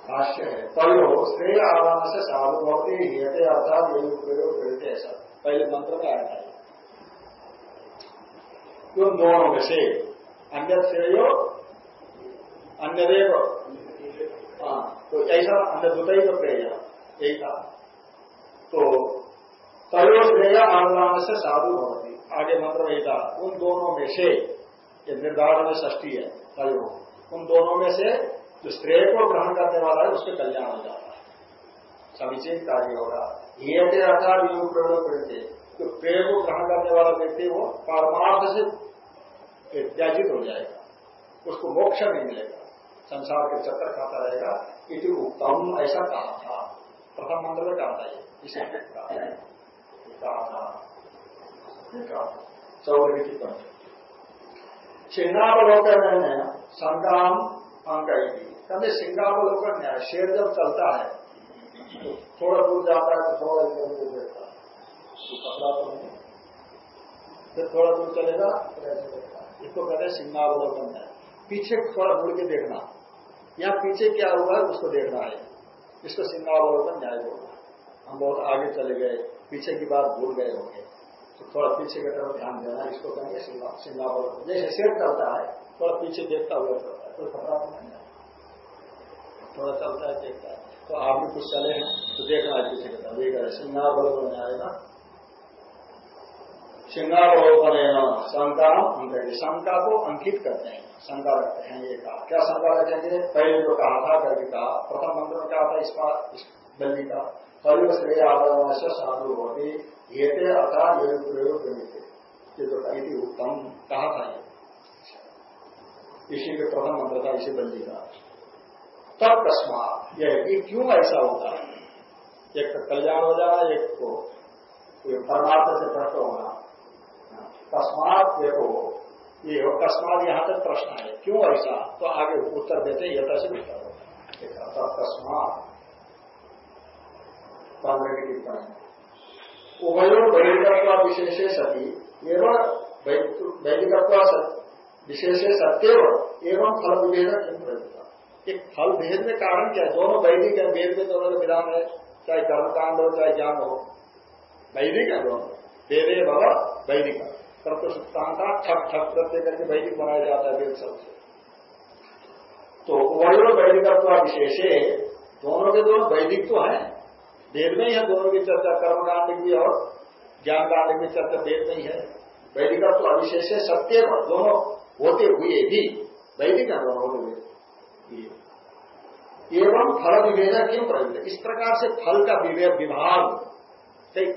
भाष्य है, तयो श्रेय आवान से साधु भक्ति हियते अर्थात यही प्रयोग करते ऐसा। पहले मंत्र में आया था। उन दोनों में से अन्य श्रेय अन्य देव हाँ तो ऐसा अन्य दुतई तो प्रेय यही था। तो तयो श्रेय अनुदान से साधु होती आगे मंत्र वही था, उन दोनों में से, ये निर्धारण में ष्टी है, तयो। उन दोनों में से जो श्रेय को ग्रहण करने वाला है, उसके कल्याण हो जाता है। समीचीन कार्य होगा। ये अर्थात योग प्रयोग करते। तो प्रेय को ग्रहण करने वाला व्यक्ति वो परमार्थ से त्याजित हो जाएगा। उसको मोक्ष नहीं मिलेगा। संसार के चक्कर खाता रहेगा, इति उत्तम ऐसा कहा था। प्रथम मंत्र में कहा था ये, इसे चौदह की पंच सिंगावलोकन में संग्राम अंक कहते सिंगावलोकन न्याय शेर जब चलता है तो थोड़ा दूर जाता है तो थोड़ा इधर उधर देखता है। पकड़ा तो नहीं। फिर थोड़ा दूर चलेगा इसको कहते हैं सिंगावलोकन न्याय पीछे थोड़ा मुड़ के देखना। यहाँ पीछे क्या हुआ है उसको देखना है। इसको सिंगावलोकन न्याय बोलना हम बहुत आगे चले गए, पीछे की बात भूल गए होंगे। तो थोड़ा पीछे की तरफ़ ध्यान देना इसको कहेंगे सिंगापुर जैसे शेर चलता है, थोड़ा पीछे देखता हुआ चलता है, कोई खतरा तो नहीं थोड़ा चलता है, देखता है। तो आप भी कुछ चले हैं तो देखना है पीछे की तरफ़। देखा सिंगावलोकन में आएगा सिंगावलोकन शंका अंक शंका को अंकित करते हैं। शंका रखते हैं, ये कहा। क्या शंका रखेंगे पहले जो कहा था करके कहा। प्रथम मंत्र में कहा था, इस बार इस बल्ली का। कलयुग श्रेय आगमन से साधु होती ये थे, अर्थात योग प्रयोग ये जो इति उत्तम कहा था ये। इसी के प्रथम मंत्र था, इसी बल्ली का। तब कस्मात यह कि क्यों ऐसा होता है? एक का कल्याण हो जाना, एक को परमार्थ से प्रश्न होना। कस्मात देखो ये हो कस्मात यहाँ तक प्रश्न है क्यों ऐसा? तो आगे उत्तर देते यथा से उत्तर है पांडव की टिप्पणी उभयो वैदिकत्व विशेष सती, एवं वैदिकत्व विशेष सत्य एवं फल विभेद एक फल भेद में कारण क्या है? दोनों वैदिक है वेद में दोनों का विधान है, चाहे कर्मकांड हो, चाहे ज्ञान हो। वैदिक है दोनों? वेदे बाबा वैदिक कर्त सुप्तांता ठक ठक प्रत्यय करके वैदिक बनाया जाता है वेद सबसे तो वयो वैदिकत्व विशेष, दोनों के दोनों वैदिक तो है। वेद में ही है दोनों की चर्चा, कर्मकांड की और ज्ञान कांड की चर्चा वेद में ही है। वैदिक तो अविशेष है सत्य दोनों होते हुए भी वैदिक है, दोनों होते हुए। एवं फल विभेद क्यों प्रयुक्त? इस प्रकार से फल का विभाग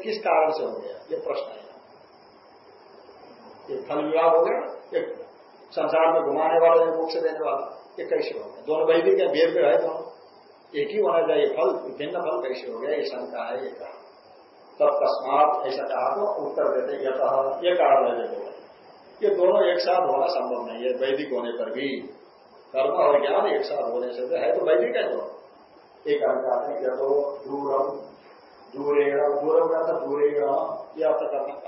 किस कारण से हो गया? ये प्रश्न है। ये फल विभाग हो गया एक संसार में घुमाने वाला एक मोक्ष देने वाला ये कैसे हो गया दोनों वैदिक है वेद में है दोनों? एक ही होना चाहिए फल, भिन्न फल कैसे हो गया ये शंका है, ये कहा तब तस्मात ऐसा कहा तो उत्तर देते यथ ये कारण है देखो। ये दोनों एक साथ होना संभव नहीं है, वैदिक होने पर भी। कर्म और ज्ञान एक साथ होने से तो है तो वैदिक है तो एक कहते हैं यथो दूरम दूरेगा दूरम का दूरेगा ये अर्थ करना कहा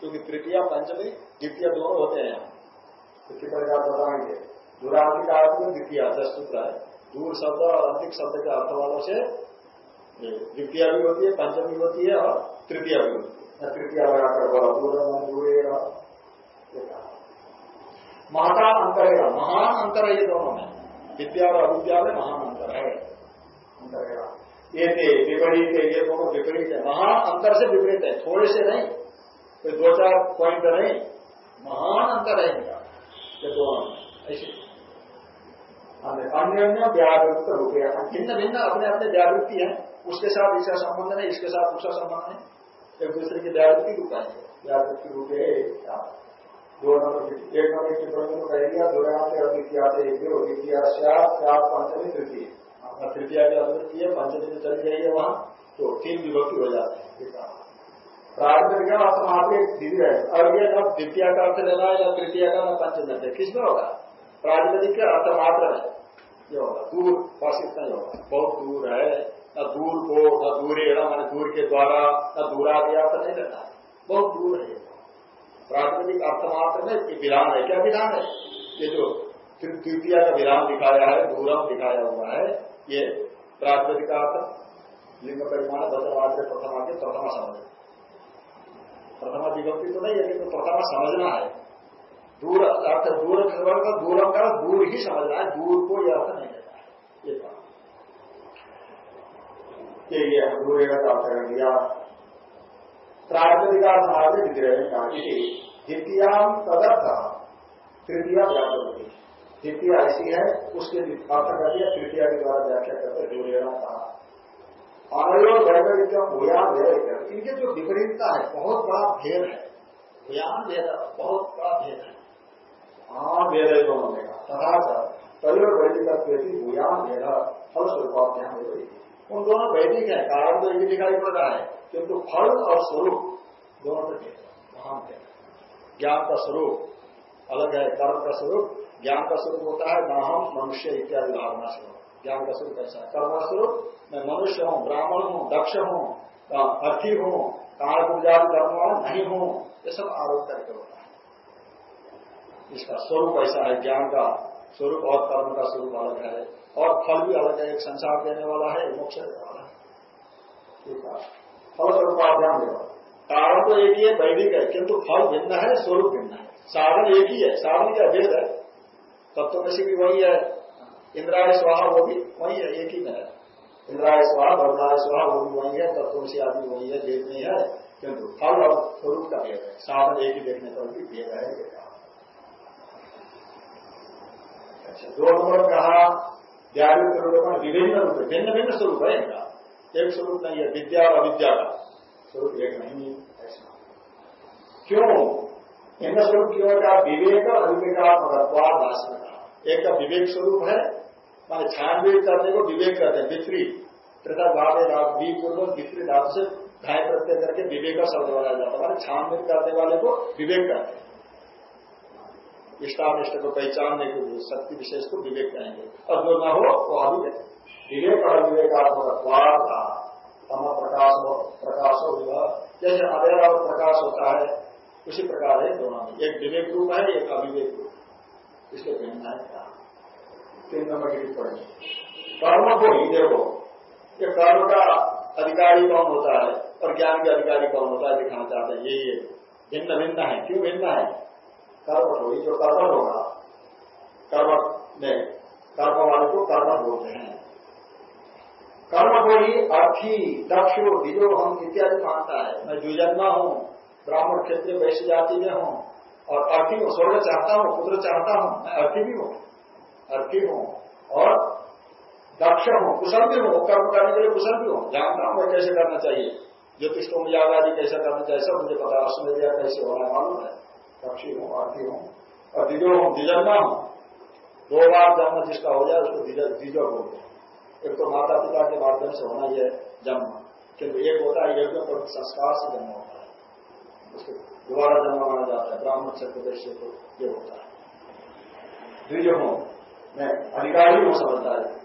क्योंकि तृतीय पंचमी, द्वितीय दोनों होते हैं। तो कितना बताएँगे? दूरांति का अर्थ में द्वितीय, दस सूत्र है। दूर शब्द और अंतिक शब्द के अर्थ वालों से द्वितीय भी होती है, पंचमी होती है और तृतीय भी होती है। तृतीय लगाकर दूर महता अंतर है, महान अंतर है ये दोनों में। विद्या और अविद्या में महान अंतर है। अंतर है। ये विपरीत है ये दोनों विपरीत है। महान अंतर से विपरीत है, थोड़े से नहीं। कोई दो चार पॉइंट नहीं महान अंतर है इनका। ये दोनों ऐसे। अन्य अन्य व्यावृत्त हो गया। भिन्न भिन्न अपने अपने व्यावृत्ति है। उसके साथ इसका संबंध है इसके साथ उसका संबंध है एक दूसरे की व्यावृत्ति रूप है। व्यावृत्ति रूप है दो नंबर एक नंबर की प्रश्न को कह दिया दो से अद्वितीय से द्वितीय पंचमी तृतीय। अपना तृतीय की अद्वितीय, पंचमी में चली जाइए वहाँ तो तीन विभक्ति हो जाते हैं। का अर्थ मात्र दीदी है और ये जब द्वितीय का अर्थ लेना है या तृतीय का ना पंचमी किसमें होगा प्रातिपदिक के अर्थ है ये होगा दूर बस इतना ही होगा बहुत दूर है न दूर को न दूर मैंने दूर के द्वारा न दूरा दिया तो नहीं रहता है बहुत दूर है प्राकृतिक अर्थ मात्र में विधान है क्या विधान है ये जो तृतीय का विधान दिखाया है दूरम दिखाया हुआ है ये प्राकृतिक अर्थ लिंग परिमाण दशमात्र प्रथमा के प्रथमा समझ प्रथमा विभक्ति तो नहीं है लेकिन प्रथमा समझना है। दूर अर्थ दूर खबर का दूरम का दूर ही समझना है, दूर को यह अर्थ नहीं लेता है। ये कहा ये दूर का अर्थ कर दिया प्राकृतिका समाज विग्रह कहा द्वितीयाम तदर्थ। तृतीय व्याप्त होती द्वितीय ऐसी है, उसके अर्थ कर दिया तृतीय के द्वारा व्याख्या करते दूरेणा कहा अनयो वैकल्पिक भूयान इनके जो विपरीतता है बहुत बड़ा भेद है। भूयान भेद बहुत बड़ा भेद है। हाँ वेद है दोनों में। तथा तय वैदिक भूयान वेद फल स्वरूप उन दोनों वैदिक है कारण तो एक दिखाई पड़ रहा है किंतु फल और स्वरूप दोनों में भेद महान है। ज्ञान का स्वरूप अलग है कर्म का स्वरूप ज्ञान का स्वरूप होता है न हम मनुष्य इत्यादि भावना स्वरूप ज्ञान का स्वरूप ऐसा है कर्म स्वरूप मैं मनुष्य हूँ, ब्राह्मण हूँ, दक्ष हूँ अर्थी हूँ, काल पूजा कर्म नहीं हूँ। ये सब आरोप करके होता है। इसका स्वरूप ऐसा है, ज्ञान का स्वरूप और कर्म का स्वरूप अलग है। और फल भी अलग है, एक संसार देने वाला है मोक्ष देने वाला है। ठीक है फल स्वरूपाध्यान देवा कारण तो एक ही है वैदिक है, किंतु फल भिन्न है, स्वरूप भिन्न है। साधन एक ही है, साधन का भेद है? तत्व में से भी वही है। इंद्राय स्वाहा, वो भी वही है, एक ही में है। इंद्राय स्वाहा वरुणाय स्वाहा, वो भी वही है तत्व से आदमी वही है भेद नहीं है किंतु फल और स्वरूप का भेद है। साधन एक ही देखने पर भी भेद है अच्छा दो नंबर कहा व्यावृत रूप में विभिन्न रूप है भिन्न भिन्न स्वरूप है इनका। एक स्वरूप नहीं है, विद्या और अविद्या का स्वरूप एक नहीं है, ऐसा। क्यों? इनका स्वरूप क्यों का विवेक और अविवेकात्मकत्वाद भाषण का। एक का विवेक स्वरूप है माने छानबीन करने को विवेक करते हैं, विपरीत। तृता भावे बी पूर्व, विपरीत धातु से घाय प्रत्यय करके विवेक का शब्द बनाया जाता है। माने छानबीन करने वाले को विवेक करते हैं। इष्टानिष्ट को पहचानने के लिए शक्ति विशेष को विवेक कहेंगे। और जो न हो, वो अविवेक विवेक और विवेकात्मक था तम प्रकाश प्रकाश हो जैसे अधेरा और प्रकाश होता है, उसी प्रकार है दोनों में। एक विवेक रूप है, एक अविवेक रूप। इसके भिन्न है। तीन नंबर की टिप्पणी कर्म को ही देखो ये कर्म का अधिकारी कौन होता है और ज्ञान के अधिकारी कौन होता है दिखाना चाहते हैं। यही भिन्न भिन्न है, क्यों भिन्न है? कर्म होगी जो कर्म होगा। कर्म में कर्म वाले को कर्म बोलते हैं। कर्म को ही अर्थी दक्षो विजो हम इत्यादि मानता है। मैं द्विजन्मा हूँ, ब्राह्मण क्षेत्र वैश्य जाति में हूँ और अर्थी को स्वर्ग चाहता हूँ, पुत्र चाहता हूँ, मैं अर्थी भी हूँ। अर्थी हूँ और दक्ष हो, कुशल भी हो कर्म करने के लिए कुशल भी हो। जानता हूँ कैसे करना चाहिए ज्योतिष को मुझे आदि कैसे करना चाहिए, सब मुझे पता अश्वेरिया कैसे होना मालूम है। पक्षी हो आरती हूँ, और दिजो हो दिजन्मा हो। दो बार जन्म जिसका हो जाए, उसको दिजो बोलते हैं। एक तो माता पिता के माध्यम से होना यह जन्म, किंतु एक होता है, यज्ञ पर संस्कार से जन्म होता है। उसको दोबारा जन्म माना जाता है, ब्राह्मण से तो ये होता है। द्विज मैं अधिकारी हूँ, समझता है।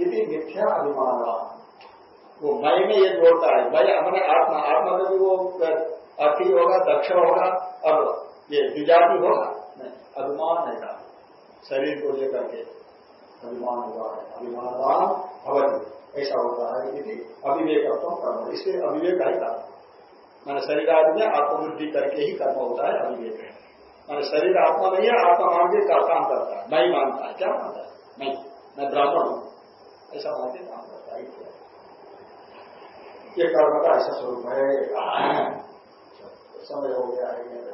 यदि मिथ्या अभिमान वो मई में ये जोड़ता है, मई अपने आत्मा आत्मा में भी वो अति होगा, दक्ष होगा, और ये द्विजाति होगा। नहीं, अभिमान नहीं था। शरीर को लेकर के अभिमान हुआ है। अभिमानवान भवन, ऐसा होता है यदि अविवेक कर्म। इसलिए अविवेक है कर्म। मैंने शरीर आदि में आत्मवृद्धि करके ही कर्म होता है अविवेक है। मैंने शरीर आत्मा नहीं है, आत्मा मान के काम करता है? नहीं मानता है। क्या मानता है? नहीं। मैं ब्राह्मण हूँ। ऐसा मान के काम करता है। ये कर्म का ऐसा स्वरूप है। समय हो गया है।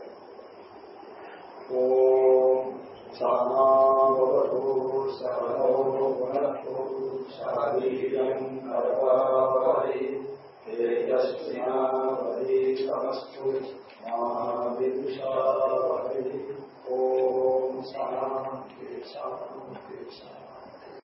ॐ सहनावतु सहनौ शारीरम् करवावहै तेजस्विनावधीतमस्तु मा विद्विषावहै ॐ शान्ति शान्ति शान्ति।